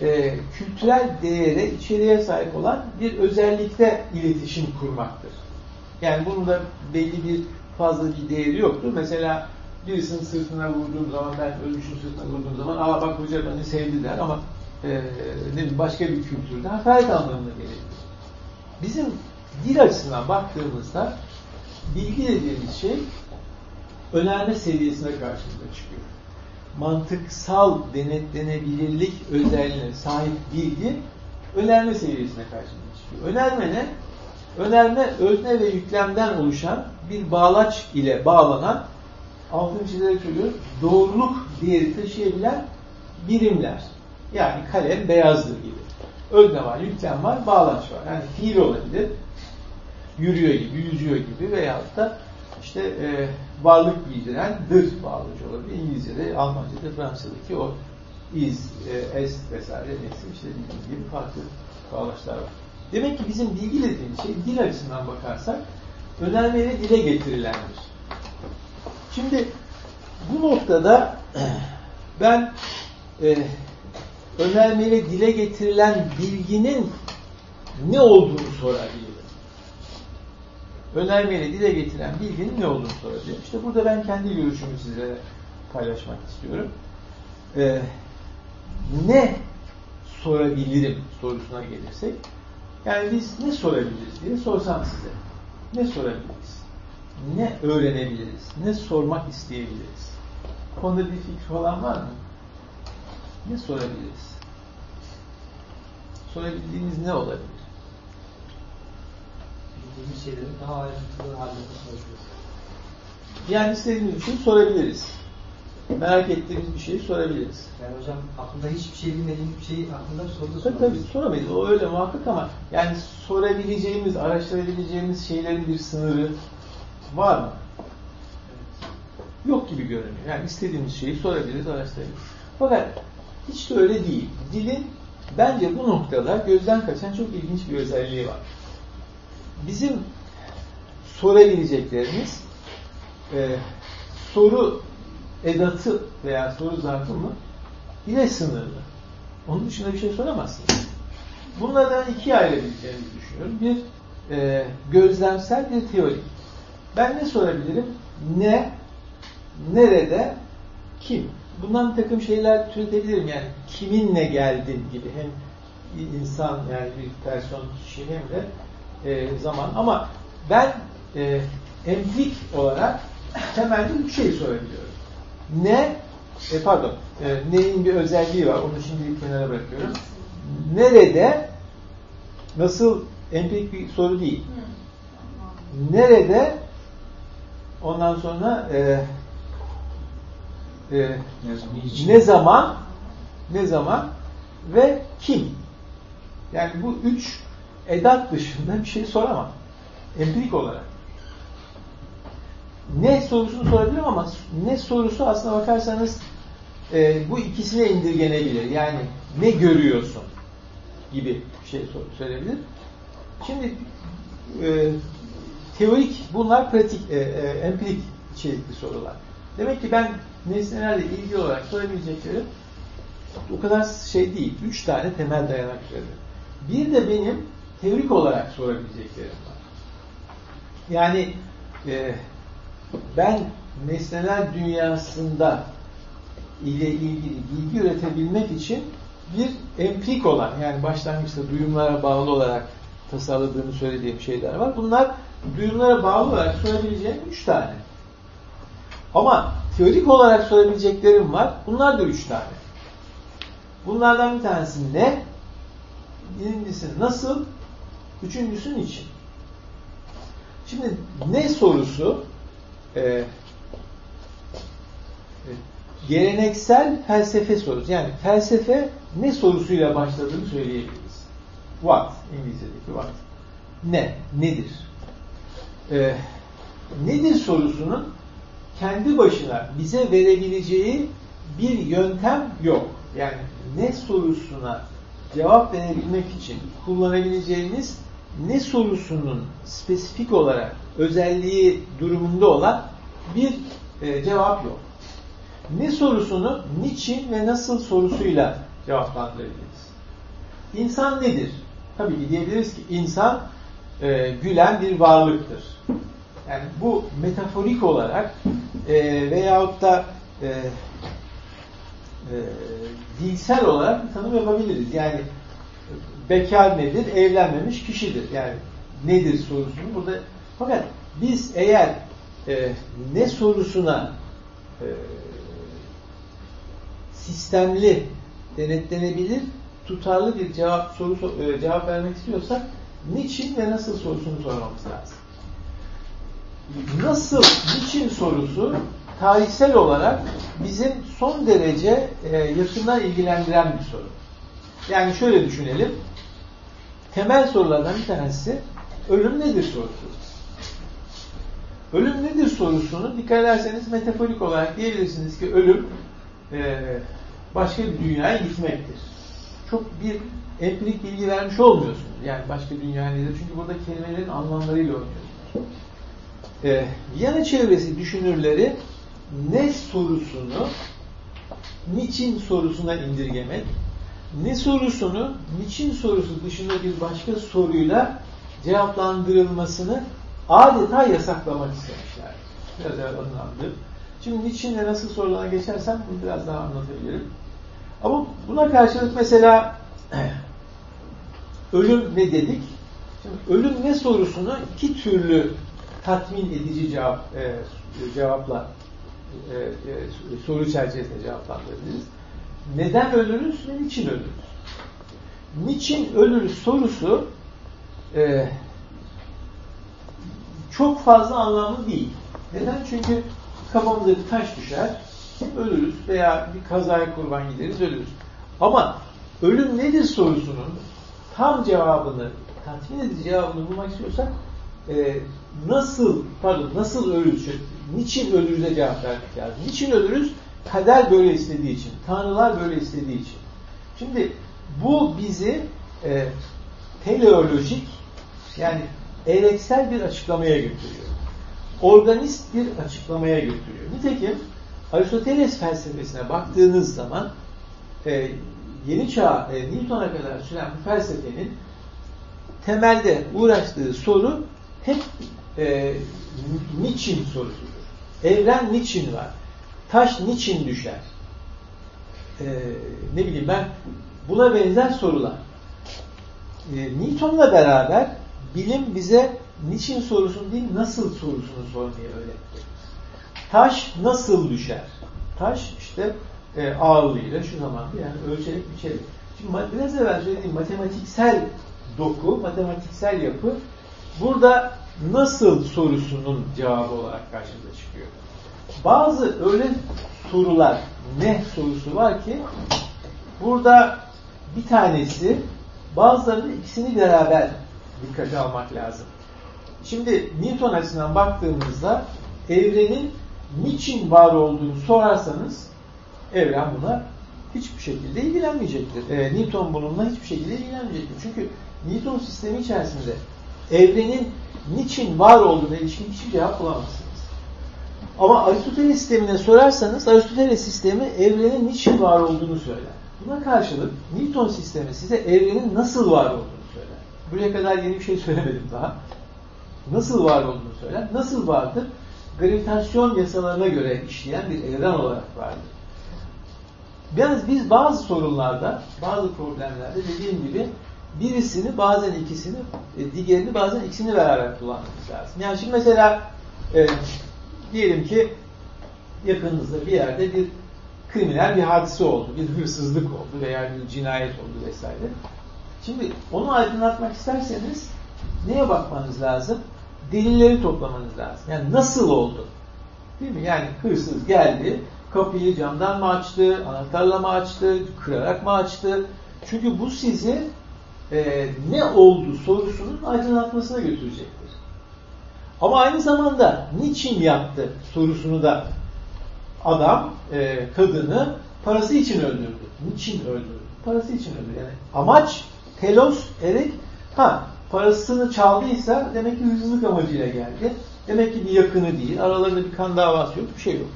e, kültürel değere, içeriğe sahip olan bir özellikte iletişim kurmaktır. Yani bunun da belli bir fazla bir değeri yoktur. Mesela birisinin sırtına vurduğum zaman, ben ölmüşün sırtına vurduğum zaman, aa bak hoca beni sevdi der ama e, ne bileyim, başka bir kültürde hakaret anlamına gelir. Bizim dil açısından baktığımızda bilgi dediğimiz şey önerme seviyesine karşımıza çıkıyor. Mantıksal denetlenebilirlik özelliğine sahip bilgi önerme seviyesine karşımıza çıkıyor. Önerme ne? Önerme özne ve yüklemden oluşan bir bağlaç ile bağlanan altın çizerek söylüyorum doğruluk değeri taşıyabilen birimler. Yani kalem beyazdır gibi. Özne var, yüklem var, bağlaç var. Yani fiil olabilir, yürüyor gibi, yüzüyor gibi veyahut da işte e, varlık bildiren dır bağlacı olabilir. İngilizce'de, Almanca'da, Fransızca'daki o is, e, es vesaire neyse işte bildiğiniz gibi farklı bağlaçlar var. Demek ki bizim bilgi dediğimiz şey dil açısından bakarsak önermeyle dile getirilendir. Şimdi bu noktada ben e, önermeyle dile getirilen bilginin ne olduğunu sorabilirim. Önermeyle dile getirilen bilginin ne olduğunu sorabilirim. İşte burada ben kendi görüşümü size paylaşmak istiyorum. Ee, ne sorabilirim sorusuna gelirsek, yani biz ne sorabiliriz diye sorsam size. Ne sorabiliriz? Ne öğrenebiliriz? Ne sormak isteyebiliriz? Konuda bir fikir olan var mı? Ne sorabiliriz? Sorabildiğimiz ne olabilir? Dediğimiz şeyleri daha ayrıntılı halde sorabiliriz. Yani istediğimiz bir şey sorabiliriz. Merak ettiğimiz bir şeyi sorabiliriz. Yani hocam aklında hiçbir şey bilmediğim bir şeyi aklında soruda Tabii tabii soramayız. O öyle muhakkak ama yani sorabileceğimiz, araştırabileceğimiz şeylerin bir sınırı var mı? Yok gibi görünüyor. Yani istediğimiz şeyi sorabiliriz, araştırabiliriz. Fakat hiç de öyle değil. Dilin bence bu noktada gözden kaçan çok ilginç bir özelliği var. Bizim sorabileceklerimiz e, soru edatı veya soru zarfı mı ile sınırlı. Onun dışında bir şey soramazsınız. Bunlardan ikiye ayırabileceğimizi düşünüyorum. Bir e, gözlemsel, bir teorik. Ben ne sorabilirim? Ne, nerede, kim? Bundan bir takım şeyler türetebilirim. Yani kiminle geldin gibi. Hem insan yani bir person kişi hem de e, zaman. Ama ben e, empirik olarak temelde üç şey sorabiliyorum. Ne, e, pardon, e, neyin bir özelliği var. Onu şimdi kenara bırakıyorum. Nerede, nasıl empirik bir soru değil. Nerede, ondan sonra e, e, ne zaman, ne zaman ve kim? Yani bu üç edat dışında bir şey soramam. Empirik olarak. Ne sorusunu sorabilirim ama ne sorusu aslına bakarsanız e, bu ikisine indirgenebilir. Yani ne görüyorsun gibi bir şey söyleyebilir. Şimdi e, teorik bunlar pratik, e, e, empirik içerikli sorular. Demek ki ben nesnelerle ilgili olarak sorabileceklerim o kadar şey değil. Üç tane temel dayanak üzerinde. Bir de benim teorik olarak sorabileceklerim var. Yani e, ben nesneler dünyasında ile ilgili bilgi üretebilmek için bir empirik olan yani başlangıçta duyumlara bağlı olarak tasarladığını söylediğim şeyler var. Bunlar duyumlara bağlı olarak sorabileceğim üç tane. Ama teorik olarak sorabileceklerim var. Bunlar da üç tane. Bunlardan bir tanesi ne? Birincisi nasıl? Üçüncüsü niçin? Şimdi ne sorusu e, e, geleneksel felsefe sorusu. Yani felsefe ne sorusuyla başladığını söyleyebiliriz. What? İngilizce'deki what. Ne? Nedir? E, nedir sorusunun kendi başına bize verebileceği bir yöntem yok. Yani ne sorusuna cevap verebilmek için kullanabileceğiniz ne sorusunun spesifik olarak özelliği durumunda olan bir e, cevap yok. Ne sorusunu niçin ve nasıl sorusuyla cevaplandırabiliriz. İnsan nedir? Tabii ki diyebiliriz ki insan e, gülen bir varlıktır. Yani bu metaforik olarak e, veyahut da e, e, dilsel olarak bir tanım yapabiliriz. Yani bekar nedir? Evlenmemiş kişidir. Yani nedir sorusunu burada fakat biz eğer e, ne sorusuna e, sistemli denetlenebilir tutarlı bir cevap soru e, cevap vermek istiyorsak niçin ve nasıl sorusunu sormamız lazım. Nasıl, niçin sorusu tarihsel olarak bizim son derece e, yakından ilgilendiren bir soru. Yani şöyle düşünelim. Temel sorulardan bir tanesi ölüm nedir sorusu. Ölüm nedir sorusunu dikkat ederseniz metaforik olarak diyebilirsiniz ki ölüm e, başka bir dünyaya gitmektir. Çok bir empirik bilgi vermiş olmuyorsunuz. Yani başka dünya nedir? Çünkü burada kelimelerin anlamlarıyla oynuyorsunuz. E, Viyana çevresi düşünürleri ne sorusunu niçin sorusuna indirgemek, ne sorusunu niçin sorusu dışında bir başka soruyla cevaplandırılmasını adeta yasaklamak istemişler. Biraz evvel anlamdı. Şimdi niçin ve nasıl sorularına geçersem bunu biraz daha anlatabilirim. Ama buna karşılık mesela ölüm ne dedik? Şimdi ölüm ne sorusunu iki türlü tatmin edici cevap e, cevapla e, e, soru çerçevesinde cevaplandırabiliriz. Neden ölürüz ve niçin ölürüz? Niçin ölürüz sorusu e, çok fazla anlamlı değil. Neden? Çünkü kafamıza bir taş düşer, ölürüz veya bir kazaya kurban gideriz, ölürüz. Ama ölüm nedir sorusunun tam cevabını, tatmin edici cevabını bulmak istiyorsak e, nasıl, pardon nasıl ölürüz, niçin ölürüze cevap vermek lazım. Niçin ölürüz? Kader böyle istediği için, tanrılar böyle istediği için. Şimdi bu bizi e, teleolojik yani ereksel bir açıklamaya götürüyor. Organist bir açıklamaya götürüyor. Nitekim Aristoteles felsefesine baktığınız zaman e, yeni çağ e, Newton'a kadar süren bu felsefenin temelde uğraştığı soru hep e, niçin sorusudur. Evren niçin var? Taş niçin düşer? E, ne bileyim ben buna benzer sorular. E, Newton'la beraber bilim bize niçin sorusunu değil nasıl sorusunu sormayı öğretti. Taş nasıl düşer? Taş işte e, ağırlığıyla şu zaman yani ölçerek biçerek. Şimdi biraz evvel söylediğim matematiksel doku, matematiksel yapı burada nasıl sorusunun cevabı olarak karşımıza çıkıyor. Bazı öyle sorular, ne sorusu var ki burada bir tanesi bazılarının ikisini beraber dikkate almak lazım. Şimdi Newton açısından baktığımızda evrenin niçin var olduğunu sorarsanız evren buna hiçbir şekilde ilgilenmeyecektir. E, Newton bununla hiçbir şekilde ilgilenmeyecektir. Çünkü Newton sistemi içerisinde evrenin niçin var olduğuna ilişkin hiçbir cevap bulamazsınız. Ama Aristoteles sistemine sorarsanız Aristoteles sistemi evrenin niçin var olduğunu söyler. Buna karşılık Newton sistemi size evrenin nasıl var olduğunu söyler. Buraya kadar yeni bir şey söylemedim daha. Nasıl var olduğunu söyler. Nasıl vardır? Gravitasyon yasalarına göre işleyen bir evren olarak vardır. Yalnız biz bazı sorunlarda, bazı problemlerde dediğim gibi birisini bazen ikisini, e, diğerini bazen ikisini beraber kullanmamız lazım. Yani şimdi mesela e, diyelim ki yakınınızda bir yerde bir kriminal bir hadise oldu, bir hırsızlık oldu veya bir cinayet oldu vesaire. Şimdi onu aydınlatmak isterseniz neye bakmanız lazım? Delilleri toplamanız lazım. Yani nasıl oldu? Değil mi? Yani hırsız geldi, kapıyı camdan mı açtı, anahtarla mı açtı, kırarak mı açtı? Çünkü bu sizi e, ne oldu sorusunun aydınlatmasına götürecektir. Ama aynı zamanda niçin yaptı sorusunu da adam e, kadını parası için öldürdü. Niçin öldürdü? Parası için öldürdü. Yani amaç telos, erik ha parasını çaldıysa demek ki hırsızlık amacıyla geldi. Demek ki bir yakını değil. Aralarında bir kan davası yok. Bir şey yok.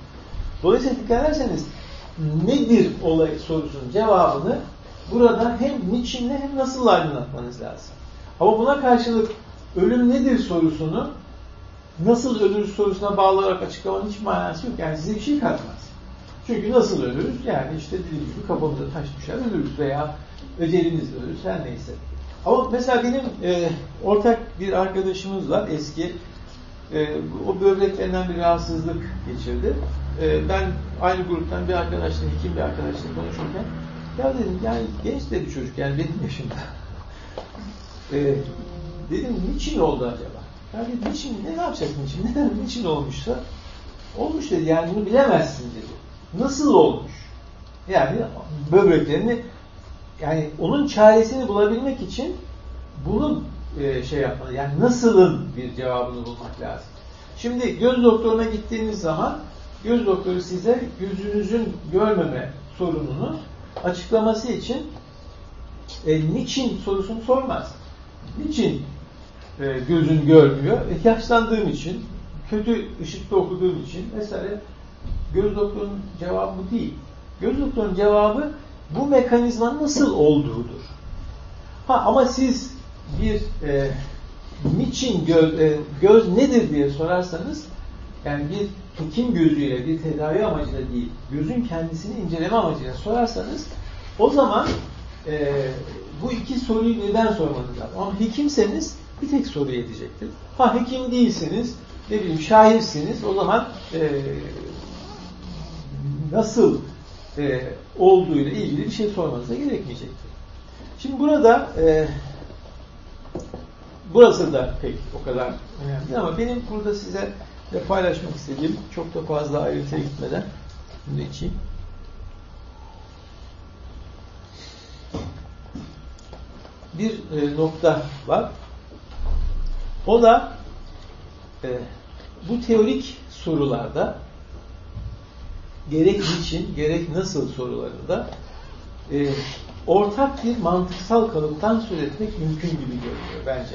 Dolayısıyla dikkat ederseniz nedir olay sorusunun cevabını burada hem niçinle hem nasıl aydınlatmanız lazım. Ama buna karşılık ölüm nedir sorusunu nasıl ölürüz sorusuna bağlı olarak açıklamanın hiç manası yok. Yani size bir şey katmaz. Çünkü nasıl ölürüz? Yani işte dediğim gibi kafamıza taş düşer ölürüz veya ecelinizle ölürüz her neyse. Ama mesela benim e, ortak bir arkadaşımız var eski. E, o böbreklerinden bir rahatsızlık geçirdi. E, ben aynı gruptan bir arkadaşla, hekim bir arkadaşla konuşurken ya dedim yani genç dedi çocuk yani benim yaşımda. E, dedim niçin oldu acaba? Yani niçin, ne yapacak niçin? Neden, niçin olmuşsa? Olmuş dedi yani bunu bilemezsin dedi. Nasıl olmuş? Yani böbreklerini yani onun çaresini bulabilmek için bunu e, şey yapmalı. Yani nasılın bir cevabını bulmak lazım. Şimdi göz doktoruna gittiğiniz zaman göz doktoru size gözünüzün görmeme sorununu açıklaması için e, niçin sorusunu sormaz. Niçin e, gözün görmüyor? E, yaşlandığım için, kötü ışıkta okuduğum için vesaire göz doktorunun cevabı değil. Göz doktorunun cevabı bu mekanizmanın nasıl olduğudur. Ha ama siz bir e, niçin göz, e, göz nedir diye sorarsanız yani bir hekim gözüyle bir tedavi amacıyla değil, gözün kendisini inceleme amacıyla sorarsanız o zaman e, bu iki soruyu neden sormanız lazım. Ama hekimseniz bir tek soru yetecektir. Ha hekim değilsiniz, ne bileyim şahirsiniz, o zaman e, nasıl e, olduğuyla ilgili bir şey sormanıza gerekmeyecektir. Şimdi burada e, burası da pek o kadar önemli ama benim burada size de paylaşmak istediğim çok da fazla ayrıntıya gitmeden bunu içeyim. Bir e, nokta var. O da e, bu teorik sorularda gerek niçin gerek nasıl sorularında e, ortak bir mantıksal kalıptan söz etmek mümkün gibi görünüyor bence.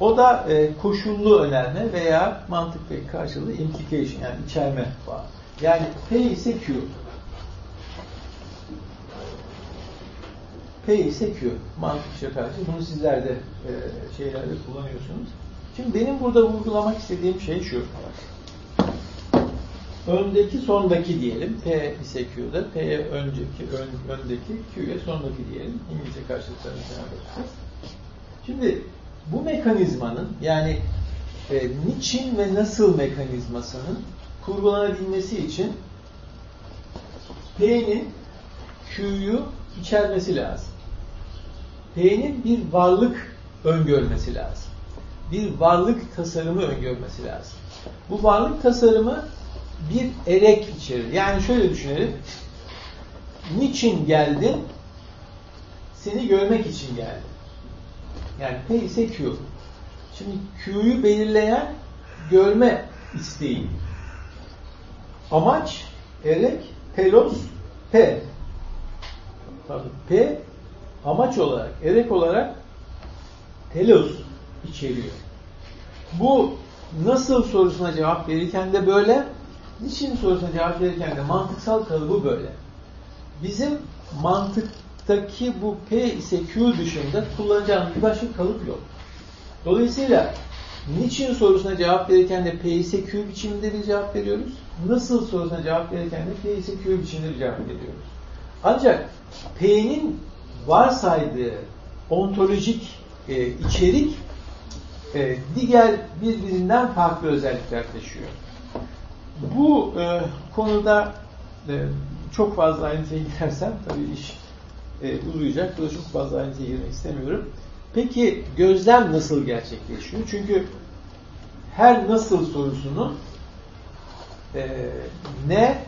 O da e, koşullu önerme veya mantık ve karşılığı implication yani içerme var. Yani P ise Q. P ise Q. Mantıkça karşı. Bunu sizler de e, şeylerde kullanıyorsunuz. Şimdi benim burada vurgulamak istediğim şey şu. Öndeki sondaki diyelim. P ise Q'da. P'ye önceki, ön, öndeki, Q'ye sondaki diyelim. İngilizce karşılıklarını bakacağız. Şimdi bu mekanizmanın yani e, niçin ve nasıl mekanizmasının kurgulanabilmesi için P'nin Q'yu içermesi lazım. P'nin bir varlık öngörmesi lazım. Bir varlık tasarımı öngörmesi lazım. Bu varlık tasarımı bir erek içerir. Yani şöyle düşünelim. Niçin geldin? Seni görmek için geldim. Yani P ise Q. Şimdi Q'yu belirleyen görme isteği. Amaç, erek, telos, P. Pardon, P amaç olarak, erek olarak telos içeriyor. Bu nasıl sorusuna cevap verirken de böyle, niçin sorusuna cevap verirken de mantıksal kalıbı böyle. Bizim mantıktaki bu P ise Q dışında kullanacağımız bir başka kalıp yok. Dolayısıyla niçin sorusuna cevap verirken de P ise Q biçiminde bir cevap veriyoruz. Nasıl sorusuna cevap verirken de P ise Q biçiminde bir cevap veriyoruz. Ancak P'nin varsaydığı ontolojik e, içerik e, diğer birbirinden farklı özellikler taşıyor. Bu e, konuda e, çok fazla ayrıntıya gidersem tabii iş e, uzayacak. Burada çok fazla ayrıntıya girmek istemiyorum. Peki gözlem nasıl gerçekleşiyor? Çünkü her nasıl sorusunun e, ne,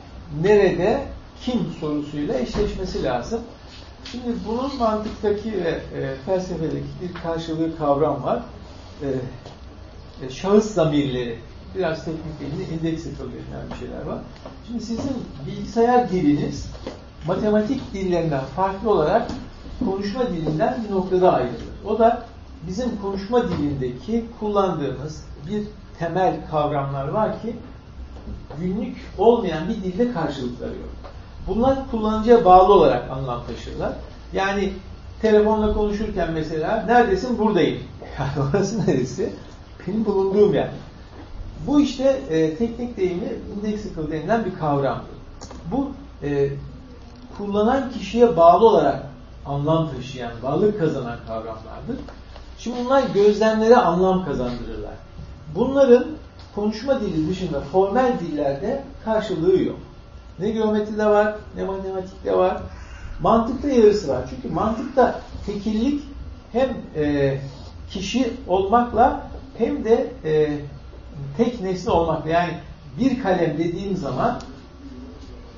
nerede, kim sorusuyla eşleşmesi lazım. Şimdi bunun mantıktaki ve e, felsefedeki bir karşılığı kavram var. E, e, şahıs zamirleri. Biraz teknik dilinde indeksical denilen bir şeyler var. Şimdi sizin bilgisayar diliniz matematik dillerinden farklı olarak konuşma dilinden bir noktada ayrılır. O da bizim konuşma dilindeki kullandığımız bir temel kavramlar var ki günlük olmayan bir dilde karşılıkları yok. Bunlar kullanıcıya bağlı olarak anlam taşırlar. Yani telefonla konuşurken mesela neredesin? Buradayım. Yani orası neresi? Benim bulunduğum yer. Bu işte e, teknik deyimi indexical denilen bir kavramdır. Bu e, kullanan kişiye bağlı olarak anlam taşıyan, varlık kazanan kavramlardır. Şimdi bunlar gözlemlere anlam kazandırırlar. Bunların konuşma dili dışında formel dillerde karşılığı yok. Ne geometride var, ne matematikte var. Mantıkta yarısı var. Çünkü mantıkta tekillik hem e, kişi olmakla hem de e, tek nesne olmakla. Yani bir kalem dediğim zaman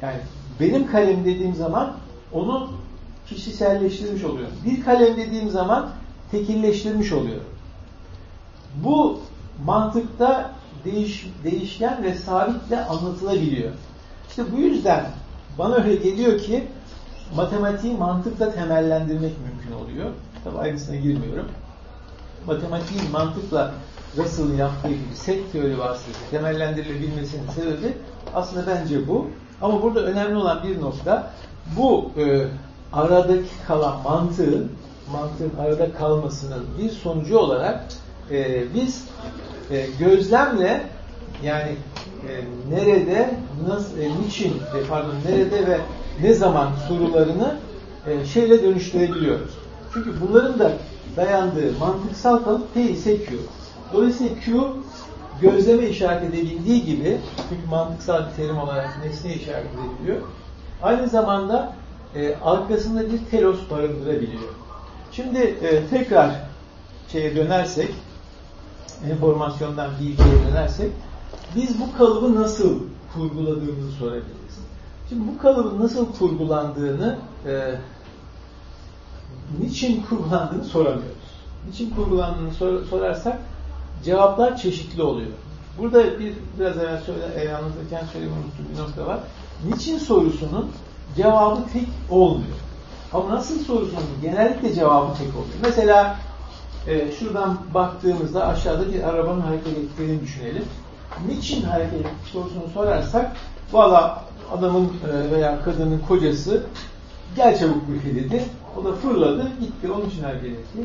yani benim kalem dediğim zaman onu kişiselleştirmiş oluyorum. Bir kalem dediğim zaman tekilleştirmiş oluyorum. Bu mantıkta değiş, değişken ve sabitle anlatılabiliyor. İşte bu yüzden bana öyle geliyor ki matematiği mantıkla temellendirmek mümkün oluyor. Tabi ayrısına girmiyorum. Matematiğin mantıkla Russell'ın yaptığı gibi set teori vasıtasıyla temellendirilebilmesinin sebebi aslında bence bu. Ama burada önemli olan bir nokta bu e, aradaki kalan mantığın mantığın arada kalmasının bir sonucu olarak e, biz e, gözlemle yani e, nerede, nasıl, e, niçin, e, pardon, nerede ve ne zaman sorularını e, şeyle dönüştürebiliyoruz. Çünkü bunların da dayandığı mantıksal kalıp P ise Q. Dolayısıyla Q gözleme işaret edebildiği gibi çünkü mantıksal bir terim olarak nesne işaret edebiliyor. Aynı zamanda e, arkasında bir telos barındırabiliyor. Şimdi e, tekrar şeye dönersek, enformasyondan bilgiye dönersek, biz bu kalıbı nasıl kurguladığımızı sorabiliriz. Şimdi bu kalıbın nasıl kurgulandığını, e, niçin kurgulandığını soramıyoruz. Niçin kurgulandığını sor, sorarsak cevaplar çeşitli oluyor. Burada bir biraz evvel söyle, anlatırken söylemeyi unuttuğum bir nokta var. Niçin sorusunun cevabı tek olmuyor. Ama nasıl sorusunun genellikle cevabı tek oluyor. Mesela e, şuradan baktığımızda aşağıda bir arabanın hareket ettiğini düşünelim. Niçin hareket ettiği sorusunu sorarsak valla adamın e, veya kadının kocası gel çabuk bir dedi. O da fırladı, gitti. Onun için hareket etti.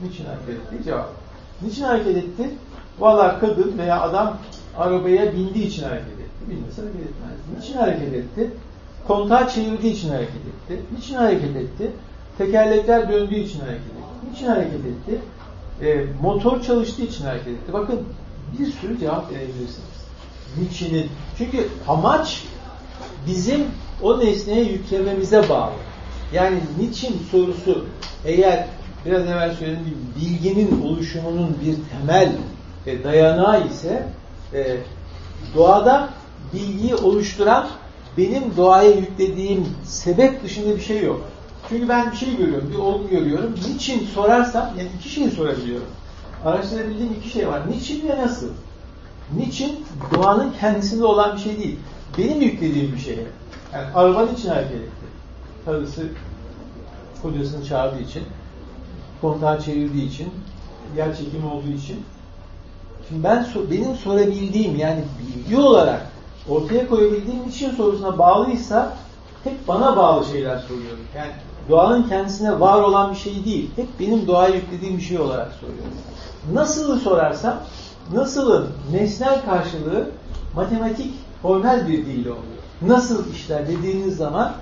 Niçin hareket etti? Cevap. Niçin hareket etti? Valla kadın veya adam arabaya bindiği için hareket etti. Bilmese hareket etmezdi. Niçin hareket etti? Kontağı çevirdiği için hareket etti. Niçin hareket etti? Tekerlekler döndüğü için hareket etti. Niçin hareket etti? E, motor çalıştığı için hareket etti. Bakın bir sürü cevap verebilirsiniz. Niçinin? Çünkü amaç bizim o nesneye yüklememize bağlı. Yani niçin sorusu eğer biraz evvel söylediğim gibi bilginin oluşumunun bir temel e, dayanağı ise e, doğada bilgiyi oluşturan benim doğaya yüklediğim sebep dışında bir şey yok. Çünkü ben bir şey görüyorum, bir olgu görüyorum. Niçin sorarsam, yani iki şey sorabiliyorum. Araştırabildiğim iki şey var. Niçin ve nasıl? Niçin doğanın kendisinde olan bir şey değil. Benim yüklediğim bir şey. Yani arabanın için hareket etti. Karısı kocasını çağırdığı için, kontağı çevirdiği için, yer çekimi olduğu için. Şimdi ben benim sorabildiğim yani bilgi olarak ortaya koyabildiğim için sorusuna bağlıysa hep bana bağlı şeyler soruyorum. Yani doğanın kendisine var olan bir şey değil. Hep benim doğaya yüklediğim bir şey olarak soruyorum. Nasılı sorarsam nasılın nesnel karşılığı matematik formel bir dil oluyor. Nasıl işler dediğiniz zaman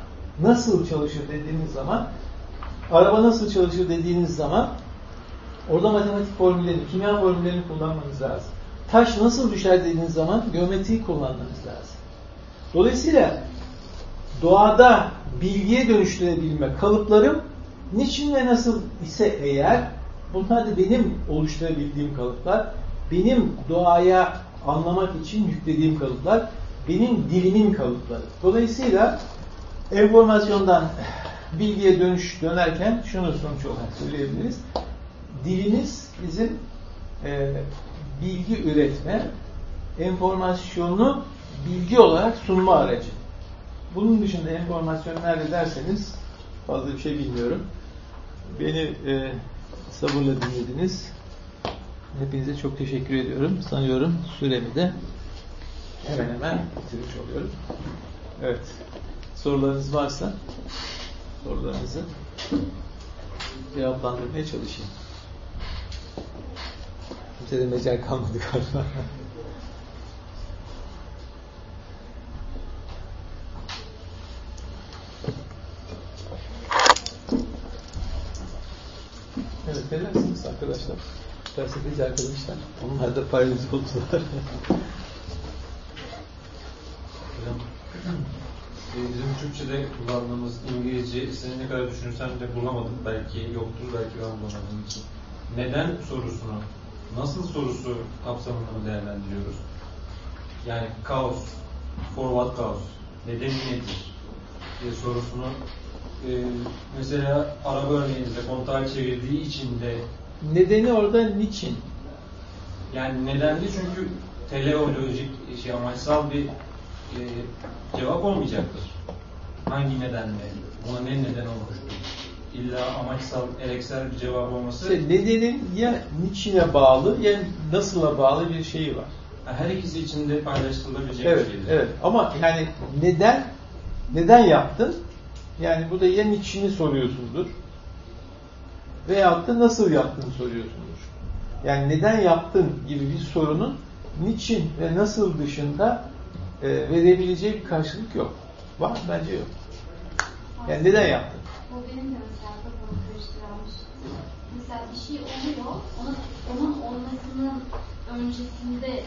nasıl çalışır dediğiniz zaman araba nasıl çalışır dediğiniz zaman orada matematik formüllerini, kimya formüllerini kullanmanız lazım. Taş nasıl düşer dediğiniz zaman geometriyi kullanmanız lazım. Dolayısıyla doğada bilgiye dönüştürebilme kalıplarım niçin ve nasıl ise eğer bunlar da benim oluşturabildiğim kalıplar, benim doğaya anlamak için yüklediğim kalıplar, benim dilimin kalıpları. Dolayısıyla enformasyondan bilgiye dönüş dönerken şunu sonuç olarak söyleyebiliriz. Dilimiz bizim e, bilgi üretme, enformasyonu bilgi olarak sunma aracı. Bunun dışında enformasyon nerede derseniz fazla bir şey bilmiyorum. Beni e, sabırla dinlediniz. Hepinize çok teşekkür ediyorum. Sanıyorum süremi de hemen hemen bitirmiş oluyorum. Evet. Sorularınız varsa sorularınızı cevaplandırmaya çalışayım. Kimse de mecal kalmadı galiba. Evet, ne dersiniz arkadaşlar? Felsefeci arkadaşlar. Onlar da paylaşım oldular. Bizim Türkçe'de kullandığımız İngilizce seni ne kadar düşünürsem de bulamadım. Belki yoktur, belki ben bulamadığım için. Neden sorusunu, nasıl sorusu kapsamında mı değerlendiriyoruz? Yani kaos, forward kaos, nedeni nedir? diye sorusunu e, mesela araba örneğinizde kontağı çevirdiği için de Nedeni orada niçin? Yani nedenli çünkü teleolojik şey amaçsal bir e, cevap olmayacaktır. Hangi nedenle? Buna ne neden olmuştur? İlla amaçsal, ereksel bir cevap olması İşte nedenin ya niçine bağlı ya nasıla bağlı bir şeyi var. her ikisi için de paylaşılabilecek Evet, bir şeydir. evet. Ama yani neden neden yaptın? Yani burada ya niçini soruyorsundur veyahut da nasıl yaptığını soruyorsundur. Yani neden yaptın gibi bir sorunun niçin ve nasıl dışında e, verebileceği bir karşılık yok. Var mı? Bence yok. Yani neden yaptın? O benim de mesela kafamı karıştıran Mesela bir şey oluyor, onun, onun olmasının öncesinde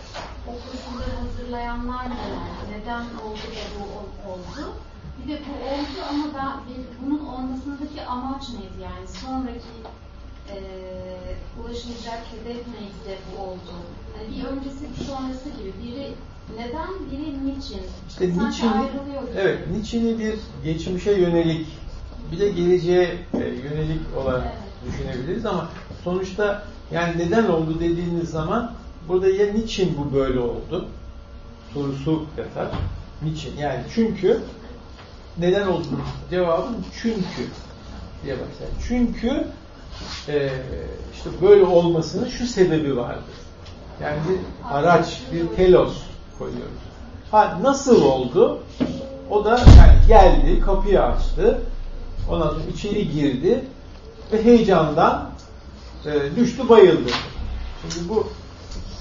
o koşulları hazırlayanlar neler? Neden oldu da bu ol- oldu? Bir de bu oldu ama bir- bunun olmasındaki amaç neydi yani? Sonraki e, ulaşılacak hedef neyse bu oldu. Hani bir öncesi bir sonrası gibi. Biri neden, biri niçin. İşte gibi. evet, niçini bir geçmişe yönelik, bir de geleceğe e, yönelik olarak Evet. düşünebiliriz ama sonuçta yani neden oldu dediğiniz zaman burada ya niçin bu böyle oldu sorusu yatar. Niçin? Yani çünkü neden oldu? Cevabım çünkü diye başlar. Çünkü e, işte böyle olmasının şu sebebi vardır. Yani bir araç, bir telos koyuyoruz. Ha nasıl oldu? O da yani geldi, kapıyı açtı. Ondan sonra içeri girdi ve heyecandan e, düştü, bayıldı. Şimdi bu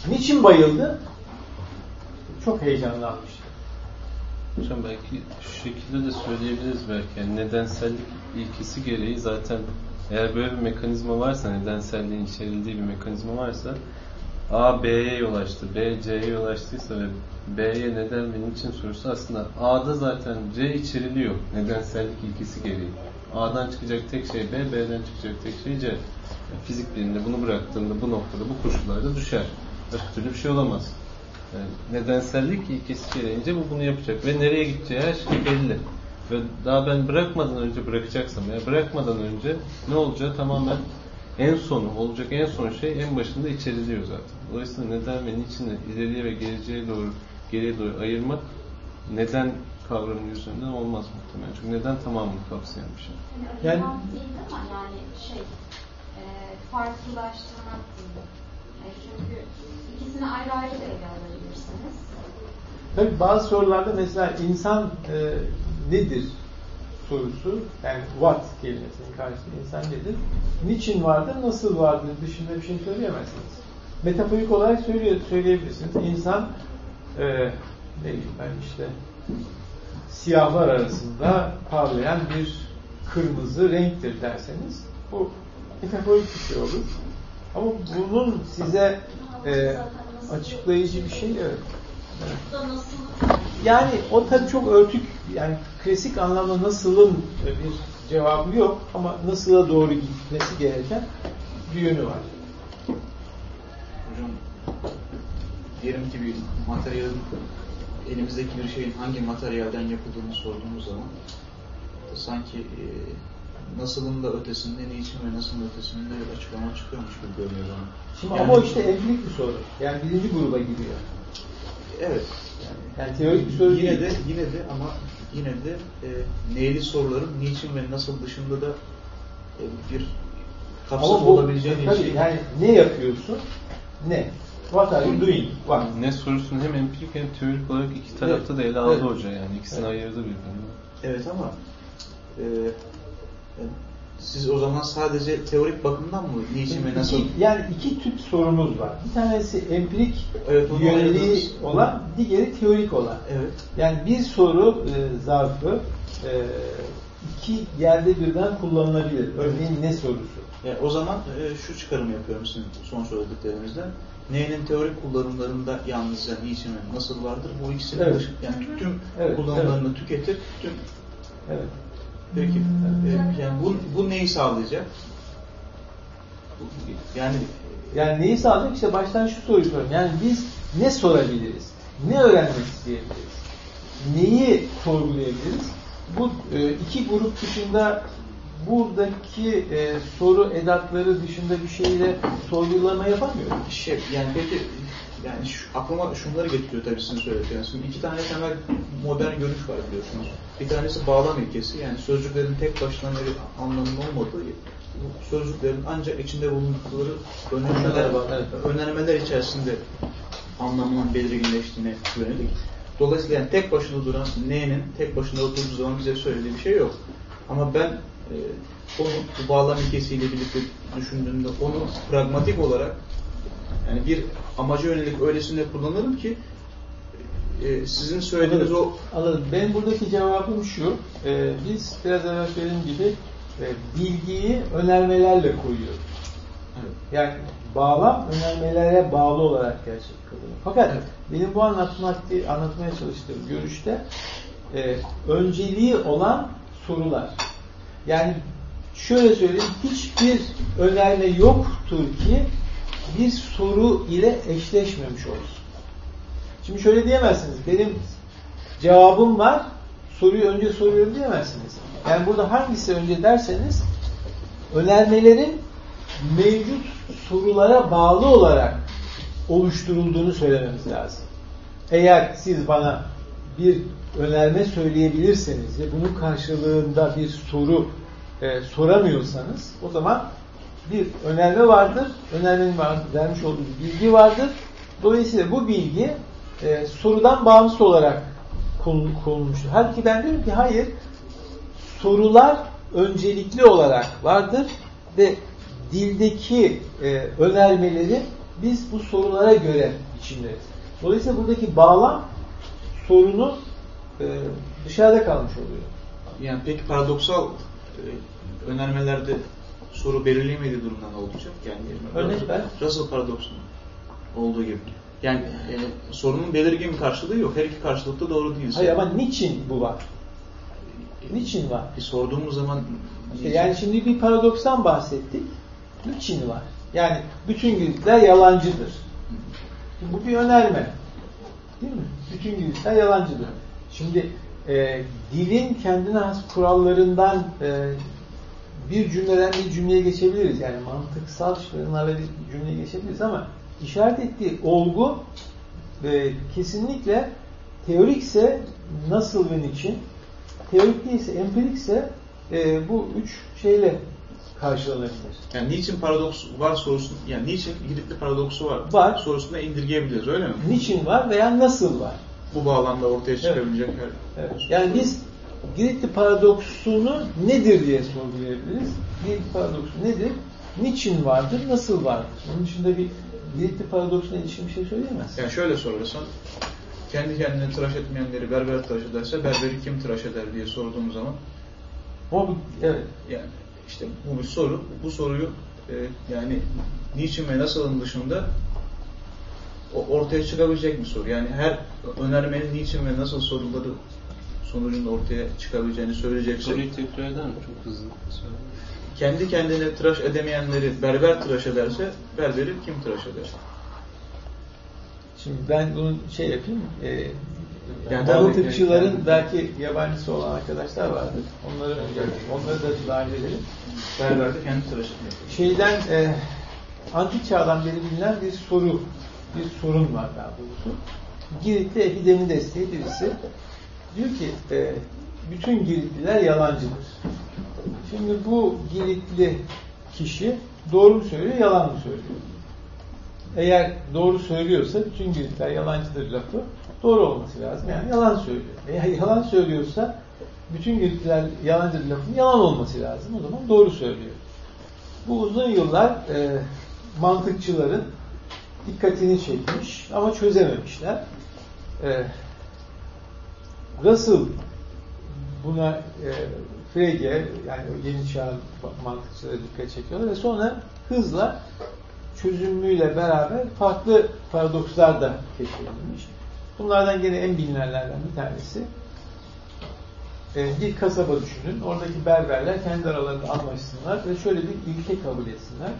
niçin bayıldı? Çok heyecanlanmıştı. Hocam belki şu şekilde de söyleyebiliriz belki. Yani nedensellik ilkesi gereği zaten eğer böyle bir mekanizma varsa, nedenselliğin içerildiği bir mekanizma varsa A B'ye yol açtı, B C'ye yol açtıysa ve B'ye neden ve niçin sorusu aslında A'da zaten C içeriliyor nedensellik ilkesi gereği. A'dan çıkacak tek şey B, B'den çıkacak tek şey C. Yani fizik biliminde bunu bıraktığında bu noktada, bu koşullarda düşer. Başka türlü bir şey olamaz. Yani nedensellik ilkesi gereğince bu bunu yapacak ve nereye gideceği her şey belli. Ve daha ben bırakmadan önce bırakacaksam ya bırakmadan önce ne olacağı tamamen en sonu olacak en son şey en başında içeriliyor zaten. Dolayısıyla neden ve niçin ileriye ve geleceğe doğru geriye doğru ayırmak neden kavramı üzerinden olmaz muhtemelen. Çünkü neden tamamını kapsayan bir şey. Yani, Yani- ayırmak değil ama yani şey e, farklılaştırmak değil. E, çünkü ikisini ayrı ayrı da ele alabilirsiniz. Tabii bazı sorularda mesela insan e, nedir sorusu yani what kelimesinin karşısında insan nedir? Niçin vardır, nasıl vardır dışında bir şey söyleyemezsiniz. Metaforik olarak söylüyor, söyleyebilirsiniz. İnsan e, ne bileyim ben işte siyahlar arasında parlayan bir kırmızı renktir derseniz bu metaforik bir şey olur. Ama bunun size e, açıklayıcı bir şey. Evet. Yani o tabii çok örtük, yani klasik anlamda nasılın bir cevabı yok ama nasıla doğru gitmesi gereken bir yönü var. Hocam diyelim ki bir materyalin elimizdeki bir şeyin hangi materyalden yapıldığını sorduğumuz zaman sanki e, nasılın da ötesinde, niçin ve nasılın ötesinde bir açıklama çıkıyormuş gibi görünüyor bana. Şimdi Yani- ama o işte empirik bir soru. Yani birinci gruba giriyor. Evet. Yani, yani teorik bir soru yine değil. de yine de ama yine de e, neyli soruların niçin ve nasıl dışında da e, bir kapsam Ama bu, olabileceği bir tabii şey. yani ne yapıyorsun? Ne? What are you doing? What? Ne sorusunu hem empirik hem teorik olarak iki tarafta da ele aldı Evet. hoca yani ikisini Evet. ayırdı birbirinden. Evet ama e, e, siz o zaman sadece teorik bakımdan mı niçin ve nasıl? İki, yani iki tip sorumuz var. Bir tanesi empirik Evet, yöneliği olan, diğeri teorik olan. Evet. Yani bir soru e, zarfı e, iki yerde birden kullanılabilir. Örneğin ne sorusu? Yani o zaman e, şu çıkarım yapıyorum sizin son söylediklerinizden. Neyinin teorik kullanımlarında yalnızca niçin ve nasıl vardır? Bu ikisinin Evet. yani tüm Evet, kullanımlarını tüketir. Tüm Evet. Peki e, yani bu, bu neyi sağlayacak? Yani Yani neyi sağlayacak? İşte baştan şu soruyu soruyorum. Yani biz ne sorabiliriz? Ne öğrenmek isteyebiliriz? Neyi sorgulayabiliriz? Bu e, iki grup dışında buradaki e, soru edatları dışında bir şeyle sorgulama yapamıyoruz. şey yani peki yani şu, aklıma şunları getiriyor tabii sizin söyledikleriniz. Şimdi iki tane temel modern görüş var biliyorsunuz. Bir tanesi bağlam ilkesi yani sözcüklerin tek başına bir anlamının olmadığı sözcüklerin ancak içinde bulundukları önermeler, Evet. önermeler içerisinde anlamının belirginleştiğine yönelik. Dolayısıyla yani tek başına duran ne'nin tek başına oturduğu zaman bize söylediği bir şey yok. Ama ben e, onu bu bağlam ilkesiyle birlikte düşündüğümde onu pragmatik olarak yani bir amaca yönelik öylesine kullanırım ki e, sizin söylediğiniz o Anladım. Benim buradaki cevabım şu. e, biz biraz evvel söylediğim gibi e, bilgiyi önermelerle koyuyoruz. Evet. Yani bağlam önermelere bağlı olarak gerçek kılıyor. Fakat Evet. benim bu anlatmak, anlatmaya çalıştığım görüşte e, önceliği olan sorular. Yani şöyle söyleyeyim, hiçbir önerme yoktur ki bir soru ile eşleşmemiş olsun. Şimdi şöyle diyemezsiniz, benim cevabım var, soruyu önce soruyorum diyemezsiniz. Yani burada hangisi önce derseniz, önermelerin mevcut sorulara bağlı olarak oluşturulduğunu söylememiz lazım. Eğer siz bana bir önerme söyleyebilirseniz ve bunun karşılığında bir soru e, soramıyorsanız o zaman bir önerme vardır. Önermenin vermiş olduğu bir bilgi vardır. Dolayısıyla bu bilgi e, sorudan bağımsız olarak konulmuştur. Halbuki ben diyorum ki hayır sorular öncelikli olarak vardır ve dildeki e, önermeleri biz bu sorulara göre biçimleriz. Dolayısıyla buradaki bağlam sorunu e, dışarıda kalmış oluyor. Yani peki paradoksal e, önermelerde soru belirlemediği durumda ne olacak? Yani Örnek ver. Russell paradoksunun olduğu gibi. Yani e, sorunun belirgin bir karşılığı yok. Her iki karşılıkta doğru değil. Hayır ama niçin bu var? Niçin var? Bir sorduğumuz zaman İşte yani şimdi bir paradokstan bahsettik. Niçin var? Yani bütün giritler yalancıdır. Şimdi bu bir önerme. Değil mi? Bütün giritler yalancıdır. Şimdi e, dilin kendine has kurallarından e, bir cümleden bir cümleye geçebiliriz. Yani mantıksal şırınlarla bir cümleye geçebiliriz ama işaret ettiği olgu e, kesinlikle teorikse nasıl ve niçin, teorik değilse, empirikse e, bu üç şeyle karşılanabilir. Yani niçin paradoks var sorusu, yani niçin Giritli paradoksu var, Var. sorusuna indirgeyebiliriz öyle mi? Niçin var veya nasıl var? Bu bağlamda ortaya çıkabilecek her. Evet. Yani biz Giritli paradoksunu nedir diye sorgulayabiliriz. Giritli paradoksu nedir? Niçin vardır? Nasıl vardır? Onun dışında bir Giritli paradoksuna ilişkin bir şey söyleyemez. Yani şöyle sorarsan, kendi kendine tıraş etmeyenleri berber tıraş ederse berberi kim tıraş eder diye sorduğumuz zaman Ama bu, evet. yani işte bu bir soru. Bu soruyu e, yani niçin ve nasılın dışında o ortaya çıkabilecek bir soru. Yani her önermenin niçin ve nasıl soruları sonucunda ortaya çıkabileceğini söyleyecekse Soruyu tekrar eder mi? Çok hızlı söyle. kendi kendine tıraş edemeyenleri berber tıraş ederse berberi kim tıraş eder? Şimdi ben bunu şey yapayım. E, Yani mantıkçıların tabii, belki yabancısı olan arkadaşlar vardır. Onları onları da dahil edelim. Berber de kendi tıraş etmek. Şeyden e, antik çağdan beri bilinen bir soru, bir sorun var daha doğrusu. Giritli epidemi desteği birisi diyor ki e, bütün Giritliler yalancıdır. Şimdi bu Giritli kişi doğru mu söylüyor, yalan mı söylüyor? Eğer doğru söylüyorsa bütün Giritliler yalancıdır lafı doğru olması lazım. Yani yalan söylüyor. Eğer yalan söylüyorsa bütün Giritliler yalancıdır lafının yalan olması lazım. O zaman doğru söylüyor. Bu uzun yıllar e, mantıkçıların dikkatini çekmiş ama çözememişler. E, Russell buna e, Frege yani yeni çağ mantıkçılara dikkat çekiyorlar ve sonra hızla çözümlüğüyle beraber farklı paradokslar da keşfedilmiş. Bunlardan gene en bilinenlerden bir tanesi e, bir kasaba düşünün. Oradaki berberler kendi aralarında anlaşsınlar ve şöyle bir ilke kabul etsinler.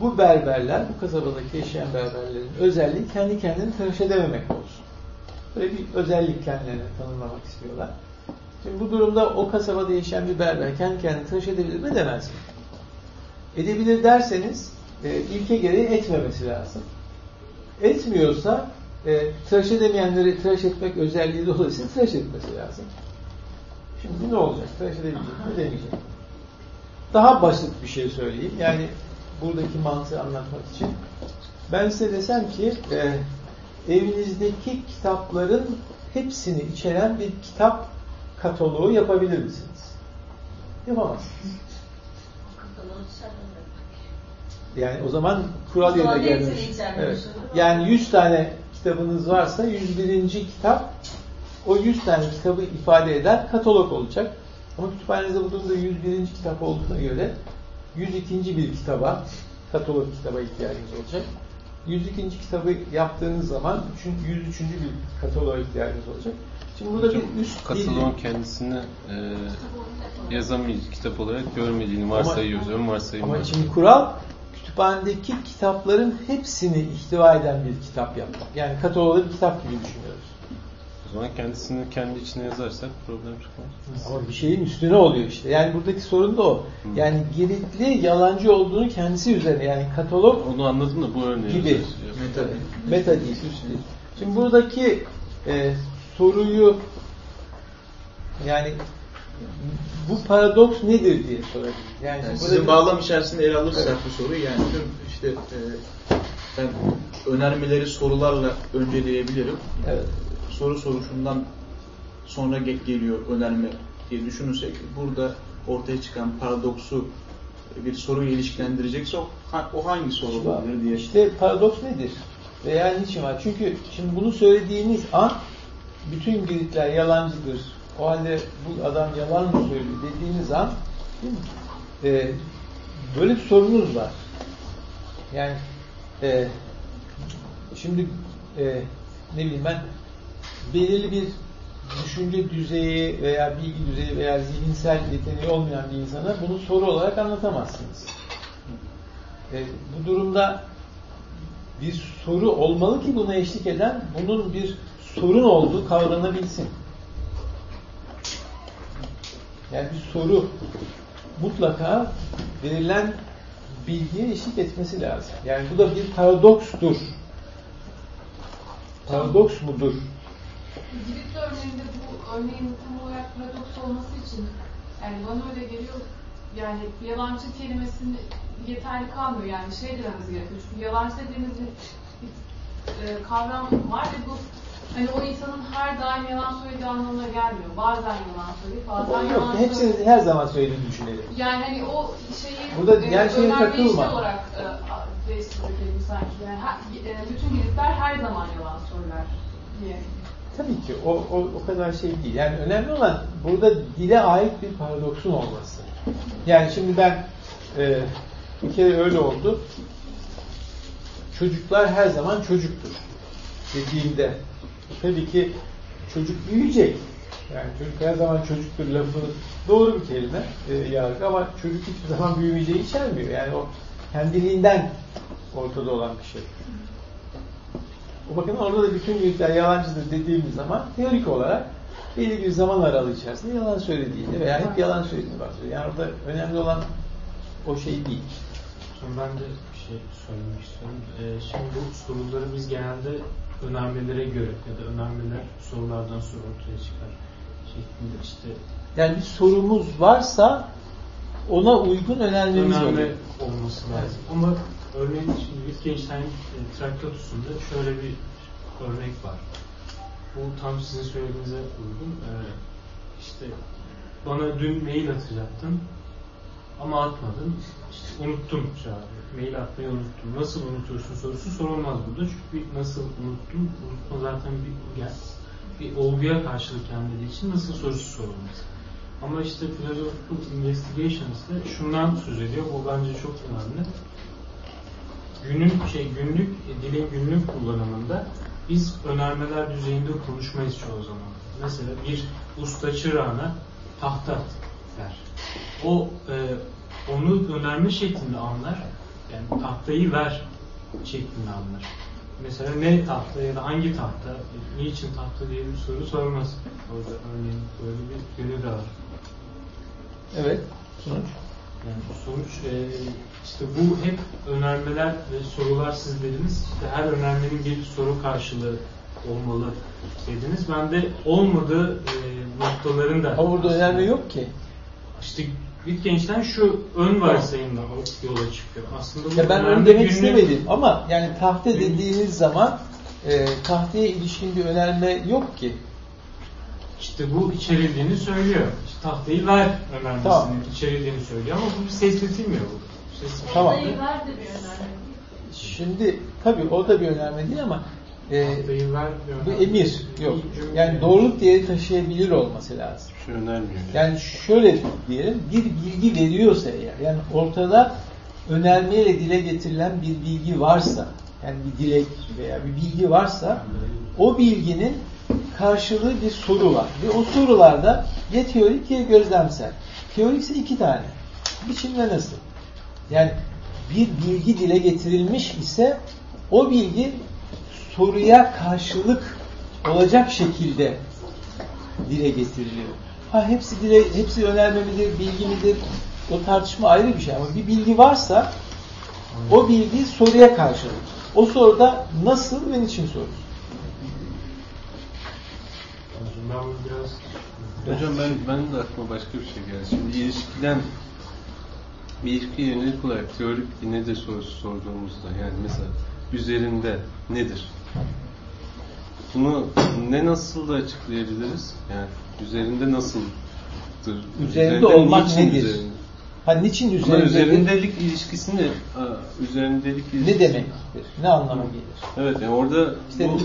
Bu berberler, bu kasabadaki yaşayan berberlerin özelliği kendi kendini tıraş edememek olsun. Böyle bir özellik kendilerine tanımlamak istiyorlar. Şimdi bu durumda o kasabada yaşayan bir berber kendi kendini tıraş edebilir mi demez mi? Edebilir derseniz e, ilke gereği etmemesi lazım. Etmiyorsa e, tıraş edemeyenleri tıraş etmek özelliği dolayısıyla tıraş etmesi lazım. Şimdi ne olacak? Tıraş edebilecek mi? Demeyecek. Daha basit bir şey söyleyeyim. Yani buradaki mantığı anlatmak için. Ben size desem ki e, evinizdeki kitapların hepsini içeren bir kitap kataloğu yapabilir misiniz? Yapamazsınız. Yani o zaman kural yerine gelmiş. Evet. Yani 100 tane kitabınız varsa 101. kitap o 100 tane kitabı ifade eder katalog olacak. Ama kütüphanenizde bulduğunuzda 101. kitap olduğuna göre 102. bir kitaba katalog kitaba ihtiyacınız olacak. 102. kitabı yaptığınız zaman 103. bir kataloğa ihtiyacınız olacak. Şimdi burada Hocam, bir üst Katalon dil- kendisini e, yazamayız kitap olarak görmediğini varsayıyoruz. Ön varsayım Ama şimdi kural kütüphanedeki kitapların hepsini ihtiva eden bir kitap yapmak. Yani kataloğu bir kitap gibi düşünüyoruz. O zaman kendisini kendi içine yazarsak problem çıkmaz. Ama bir şeyin üstüne oluyor işte. Yani buradaki sorun da o. Yani Giritli yalancı olduğunu kendisi üzerine yani katalog Onu anladım da bu örneği Gibi. Meta değil. meta değil, üst değil. Şimdi buradaki e, soruyu yani bu paradoks nedir diye sorabiliriz. Yani, Yani sizin bağlam içerisinde ele alırsak Evet. bu soruyu yani tüm işte e, ben önermeleri sorularla önceleyebilirim. Evet. Soru soruşundan sonra ge- geliyor önerme diye düşünürsek burada ortaya çıkan paradoksu bir soruya ilişkilendirecekse o, o hangi soru olabilir diye. İşte paradoks nedir? Veya niçin var? Çünkü şimdi bunu söylediğiniz an bütün Giritler yalancıdır. O halde bu adam yalan mı söylüyor dediğiniz an değil mi? Ee, böyle bir sorunuz var. Yani e, şimdi e, ne bileyim ben belirli bir düşünce düzeyi veya bilgi düzeyi veya zihinsel yeteneği olmayan bir insana bunu soru olarak anlatamazsınız. E, bu durumda bir soru olmalı ki buna eşlik eden bunun bir sorun olduğu kavranabilsin. Yani bir soru mutlaka verilen bilgiye eşlik etmesi lazım. Yani bu da bir paradokstur. Paradoks mudur? Girit örneğinde bu örneğin tam olarak paradoks olması için yani bana öyle geliyor yani yalancı kelimesinin yeterli kalmıyor yani şey dememiz gerekiyor. Çünkü yalancı dediğimiz bir, bir e, kavram var ve bu hani o insanın her daim yalan söylediği anlamına gelmiyor. Bazen yalan söylüyor, bazen Yok, yalan hepsini söylüyor. her zaman söylediğini düşünelim. Yani hani o şeyi Burada şeye önemli takılma. olarak e, değiştirelim sanki. Yani her, e, bütün Giritler her zaman yalan söyler diye. Tabii ki o, o, o kadar şey değil. Yani önemli olan burada dile ait bir paradoksun olması. Yani şimdi ben e, bir kere öyle oldu. Çocuklar her zaman çocuktur dediğimde tabii ki çocuk büyüyecek. Yani çocuk her zaman çocuktur lafı doğru bir kelime e, yargı ama çocuk hiçbir zaman büyümeyeceği içermiyor. Yani o kendiliğinden ortada olan bir şey. Bakın orada da bütün büyükler yalancıdır dediğimiz zaman teorik olarak belli bir zaman aralığı içerisinde yalan söylediğini veya hep yalan söylediğini bahsediyor. Yani orada önemli olan o şey değil. Şimdi ben de bir şey söylemek istiyorum. Ee, şimdi bu soruları biz genelde önermelere göre ya da önermeler sorulardan sonra ortaya çıkar şeklinde işte Yani bir sorumuz varsa ona uygun önermemiz önerme oluyor. olması lazım. Ama örneğin şimdi Wittgenstein e, Traktatus'unda şöyle bir örnek var. Bu tam sizin söylediğinize uygun. Ee, işte bana dün mail atacaktın ama atmadın. İşte unuttum çağrı. Mail atmayı unuttum. Nasıl unutuyorsun sorusu sorulmaz burada. Çünkü bir nasıl unuttum? Unutma zaten bir gel bir olguya karşılık gelmediği için nasıl sorusu sorulmaz. Ama işte Philosophical Investigations'te şundan söz ediyor. O bence çok önemli. Günün şey günlük dilin günlük kullanımında biz önermeler düzeyinde konuşmayız çoğu zaman. Mesela bir usta çırağına tahta der. O e, onu önerme şeklinde anlar. Yani tahtayı ver şeklinde anlar. Mesela ne tahta ya da hangi tahta, niçin tahta diye bir soru sormaz. Orada örneğin böyle bir yönü de var. Evet. Sonuç. Yani sonuç e, işte bu hep önermeler ve sorular siz dediniz. İşte her önermenin bir soru karşılığı olmalı dediniz. Ben de olmadığı e, noktaların da Ama burada önerme yok ki. İşte Wittgenstein şu ön varsayımla yola çıkıyor. Aslında Ya ben öyle demek günlük- istemedim ama yani tahta dediğiniz zaman e, tahtaya ilişkin bir önerme yok ki. İşte bu içerildiğini söylüyor. İşte tahtayı ver önermesinin Tamam. içerildiğini söylüyor ama bu bir ses üretilmiyor bu. Tamam. Şimdi tabii o da bir önerme değil ama e, bu emir yok. Yani doğruluk değeri taşıyabilir olması lazım. Şu önermiyor. Yani şöyle diyelim bir bilgi veriyorsa eğer yani ortada önermeyle dile getirilen bir bilgi varsa yani bir dilek veya bir bilgi varsa o bilginin karşılığı bir soru var. Ve o sorularda ya teorik ya gözlemsel. Teorik ise iki tane. Biçim ve nasıl? Yani bir bilgi dile getirilmiş ise o bilgi soruya karşılık olacak şekilde dile getiriliyor. Ha hepsi dile, hepsi önerme midir, bilgi midir? O tartışma ayrı bir şey ama bir bilgi varsa o bilgi soruya karşılık. O soruda nasıl ve niçin sorusu. Ben bunu biraz Hocam ben, ben de aklıma başka bir şey geldi. Şimdi ilişkiden bir ilişkiye yönelik olarak teorik bir nedir sorusu sorduğumuzda yani mesela üzerinde nedir? Bunu ne nasıl da açıklayabiliriz? Yani üzerinde nasıldır? Üzerinde olmak niçin nedir? üzerinde? Ha niçin Ama üzerinde üzerindelik ilişkisini ha, üzerindelik ilişkisi. ne demektir? Ne anlama gelir? Evet yani orada İşte bu,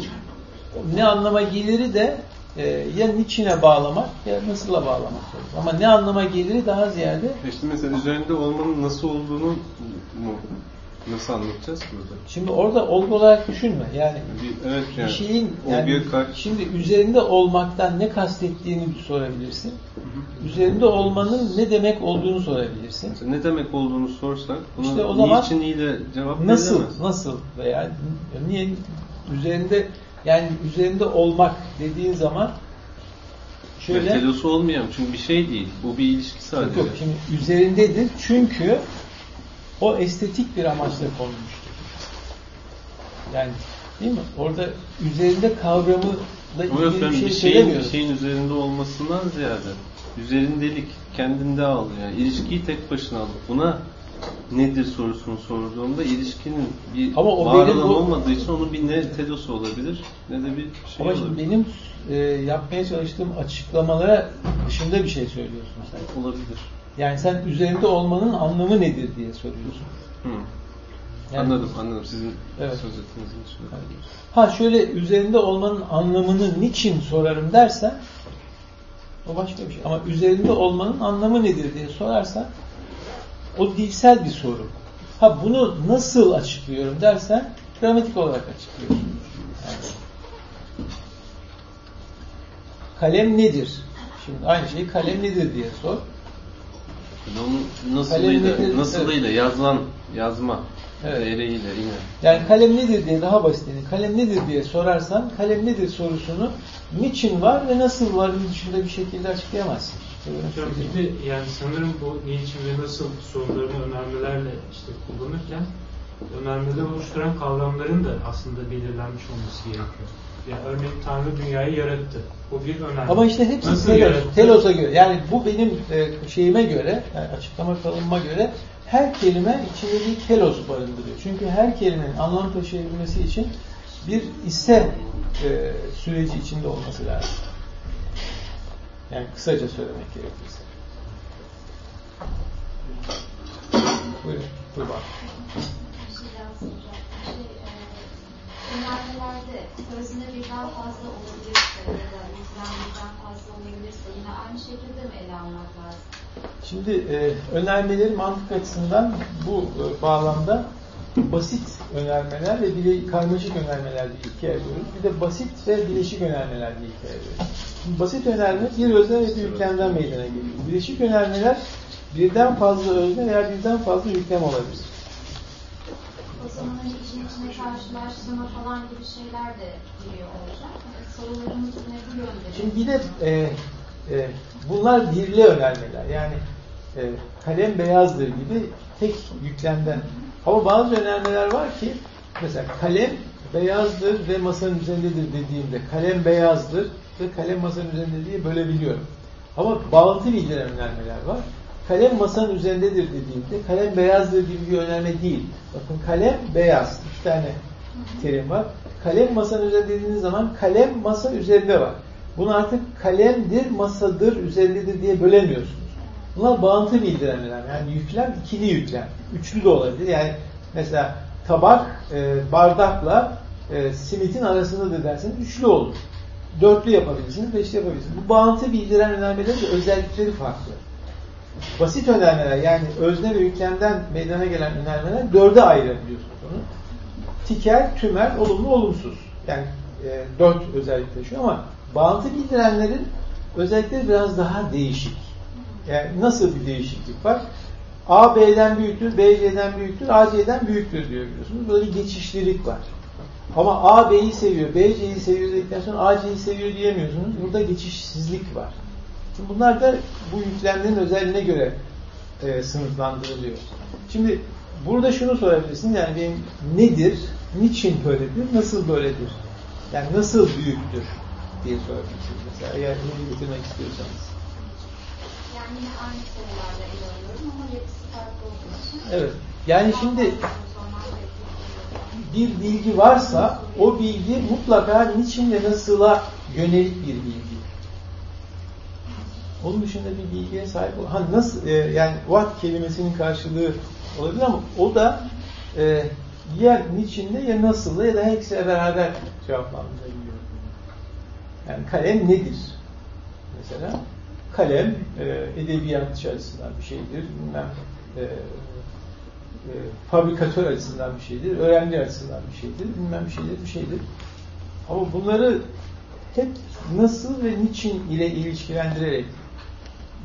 ne anlama geliri de e, ya niçine bağlamak ya nasıla bağlamak olur. Ama ne anlama geliri daha ziyade işte mesela üzerinde olmanın nasıl olduğunu mu nasıl anlatacağız burada? şimdi orada olgu olarak düşünme. Yani Bir, evet yani bir şeyin yani karşı şimdi üzerinde olmaktan ne kastettiğini sorabilirsin. Üzerinde olmanın ne demek olduğunu sorabilirsin. Mesela ne demek olduğunu sorsak buna İşte o zaman niçin ile cevap Nasıl? verilemez. Nasıl? Veya niye üzerinde yani üzerinde olmak dediğin zaman şöyle telosu olmayan çünkü bir şey değil. Bu bir ilişki sadece. Yok, şimdi üzerindedir çünkü o estetik bir amaçla konmuştur. Yani değil mi? Orada üzerinde kavramıyla Ama yok ilgili ben bir şey bir şeyin, bir şeyin üzerinde olmasından ziyade üzerindelik kendinde al yani ilişkiyi tek başına al. Buna nedir sorusunu sorduğumda ilişkinin bir Ama o var benim bu- olmadığı için onun bir ne telosu olabilir ne de bir şey Ama olabilir. benim e, yapmaya çalıştığım açıklamalara dışında bir şey söylüyorsun sen. Olabilir. Yani sen üzerinde olmanın anlamı nedir diye soruyorsun. Hı. Yani- anladım anladım sizin Evet. söz ettiğinizin. Ha şöyle üzerinde olmanın anlamını niçin sorarım dersen o başka bir şey. Ama üzerinde olmanın anlamı nedir diye sorarsan o dilsel bir soru. Ha bunu nasıl açıklıyorum dersen gramatik olarak açıklıyorsun. Yani, kalem nedir? Şimdi aynı şeyi kalem nedir diye sor. Onun nasılıyla, nasılıyla yazılan yazma Evet. ereğiyle yine. Yani kalem nedir diye daha basit. Yani kalem nedir diye sorarsan kalem nedir sorusunu niçin var ve nasıl var dışında bir şekilde açıklayamazsın. Hocam bir de yani sanırım bu niçin ve nasıl sorularını önermelerle işte kullanırken önermeler oluşturan kavramların da aslında belirlenmiş olması gerekiyor. Yani örneğin Tanrı dünyayı yarattı. Bu bir önerme. Ama işte hepsi Nasıl telos, yarattı? telos'a göre. Yani bu benim e, şeyime göre, yani açıklama kalınma göre her kelime içinde bir telos barındırıyor. Çünkü her kelimenin anlam taşıyabilmesi için bir ise e, süreci içinde olması lazım. Yani kısaca söylemek gerekirse. Buyurun, buyurun. Şey. Şey, e, önermelerde sözüne birden fazla olabilirse ya da yüzden birden fazla olabilirse yine aynı şekilde mi ele almak lazım? Şimdi e, önermeleri mantık açısından bu e, bağlamda basit önermeler ve bile, karmaşık önermeler diye ikiye ayırıyoruz. Bir de basit ve bileşik önermeler diye ikiye ayırıyoruz. Şimdi basit önerme bir özne ve bir yüklemden meydana geliyor. Bileşik önermeler birden fazla özne veya birden fazla yüklem olabilir. O zaman hani işin içine karşılaştırma falan gibi şeyler de giriyor olacak. Sorularımız yine bu yönde. Şimdi bir de e, e, bunlar birli önermeler. Yani e, kalem beyazdır gibi tek yüklemden. Ama bazı önermeler var ki mesela kalem beyazdır ve masanın üzerindedir dediğimde kalem beyazdır ve kalem masanın üzerinde diye bölebiliyorum. Ama bağıntı bildiren önermeler var. Kalem masanın üzerindedir dediğimde kalem beyazdır gibi bir önerme değil. Bakın kalem beyaz. İki tane terim var. Kalem masanın üzerinde dediğiniz zaman kalem masa üzerinde var. Bunu artık kalemdir, masadır, üzerindedir diye bölemiyorsunuz. Bunlar bağıntı bildirenler. Yani yüklem ikili yüklem. Üçlü de olabilir. Yani mesela tabak e, bardakla e, simitin arasındadır derseniz üçlü olur. Dörtlü yapabilirsiniz, beşli yapabilirsiniz. Bu bağıntı bildiren önermelerin de özellikleri farklı. Basit önermeler yani özne ve yüklemden meydana gelen önermeler dörde ayırabiliyorsunuz onu. Tikel, tümel, olumlu, olumsuz. Yani e, dört özellik taşıyor ama Bağıntı bildirenlerin özellikle biraz daha değişik. Yani nasıl bir değişiklik var? A B'den büyüktür, B C'den büyüktür, A C'den büyüktür diyor biliyorsunuz. Böyle geçişlilik var. Ama A B'yi seviyor, B C'yi seviyor dedikten sonra A C'yi seviyor diyemiyorsunuz. Burada geçişsizlik var. Şimdi bunlar da bu yüklemlerin özelliğine göre e, sınıflandırılıyor. Şimdi burada şunu sorabilirsin yani benim nedir, niçin böyledir, nasıl böyledir? Yani nasıl büyüktür diye sorabilirsiniz mesela eğer bunu bitirmek istiyorsanız. Yine aynı sorularla ele ama yapısı farklı olduğu. Evet. Yani şimdi bir bilgi varsa o bilgi mutlaka niçin ve nasıla yönelik bir bilgi. Onun dışında bir bilgiye sahip ol. Ha nasıl e, yani what kelimesinin karşılığı olabilir ama o da e, ya niçinle ya nasılla ya da hepsiyle beraber cevaplandırılabiliyor. Yani kalem nedir? Mesela kalem e, edebiyatçı açısından bir şeydir. Bilmem, e, e, fabrikatör açısından bir şeydir, öğrenci açısından bir şeydir, bilmem bir şeydir, bir şeydir. Ama bunları hep nasıl ve niçin ile ilişkilendirerek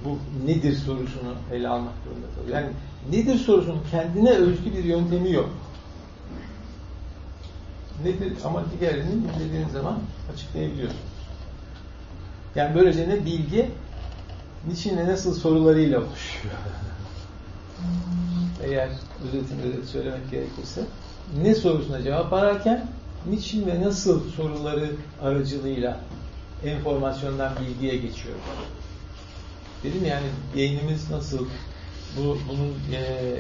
bu nedir sorusunu ele almak zorunda kalıyor. Yani nedir sorusunun kendine özgü bir yöntemi yok. Nedir ama diğerini dediğiniz zaman açıklayabiliyorsunuz. Yani böylece ne bilgi niçin ve nasıl sorularıyla oluşuyor. Eğer özetini özet söylemek gerekirse ne sorusuna cevap ararken niçin ve nasıl soruları aracılığıyla enformasyondan bilgiye geçiyor. Dedim yani beynimiz nasıl bu bunun e,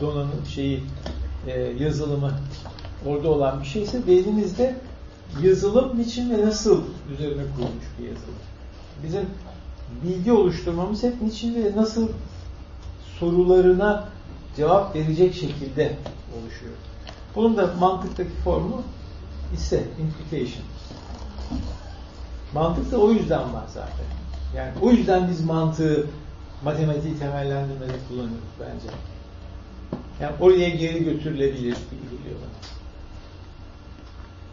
donanım şeyi e, yazılımı orada olan bir şeyse beynimizde yazılım niçin ve nasıl üzerine kurulmuş bir yazılım. Bizim bilgi oluşturmamız hep niçin ve nasıl sorularına cevap verecek şekilde oluşuyor. Bunun da mantıktaki formu ise implication. Mantık da o yüzden var zaten. Yani o yüzden biz mantığı matematiği temellendirmede kullanıyoruz bence. Yani oraya geri götürülebilir,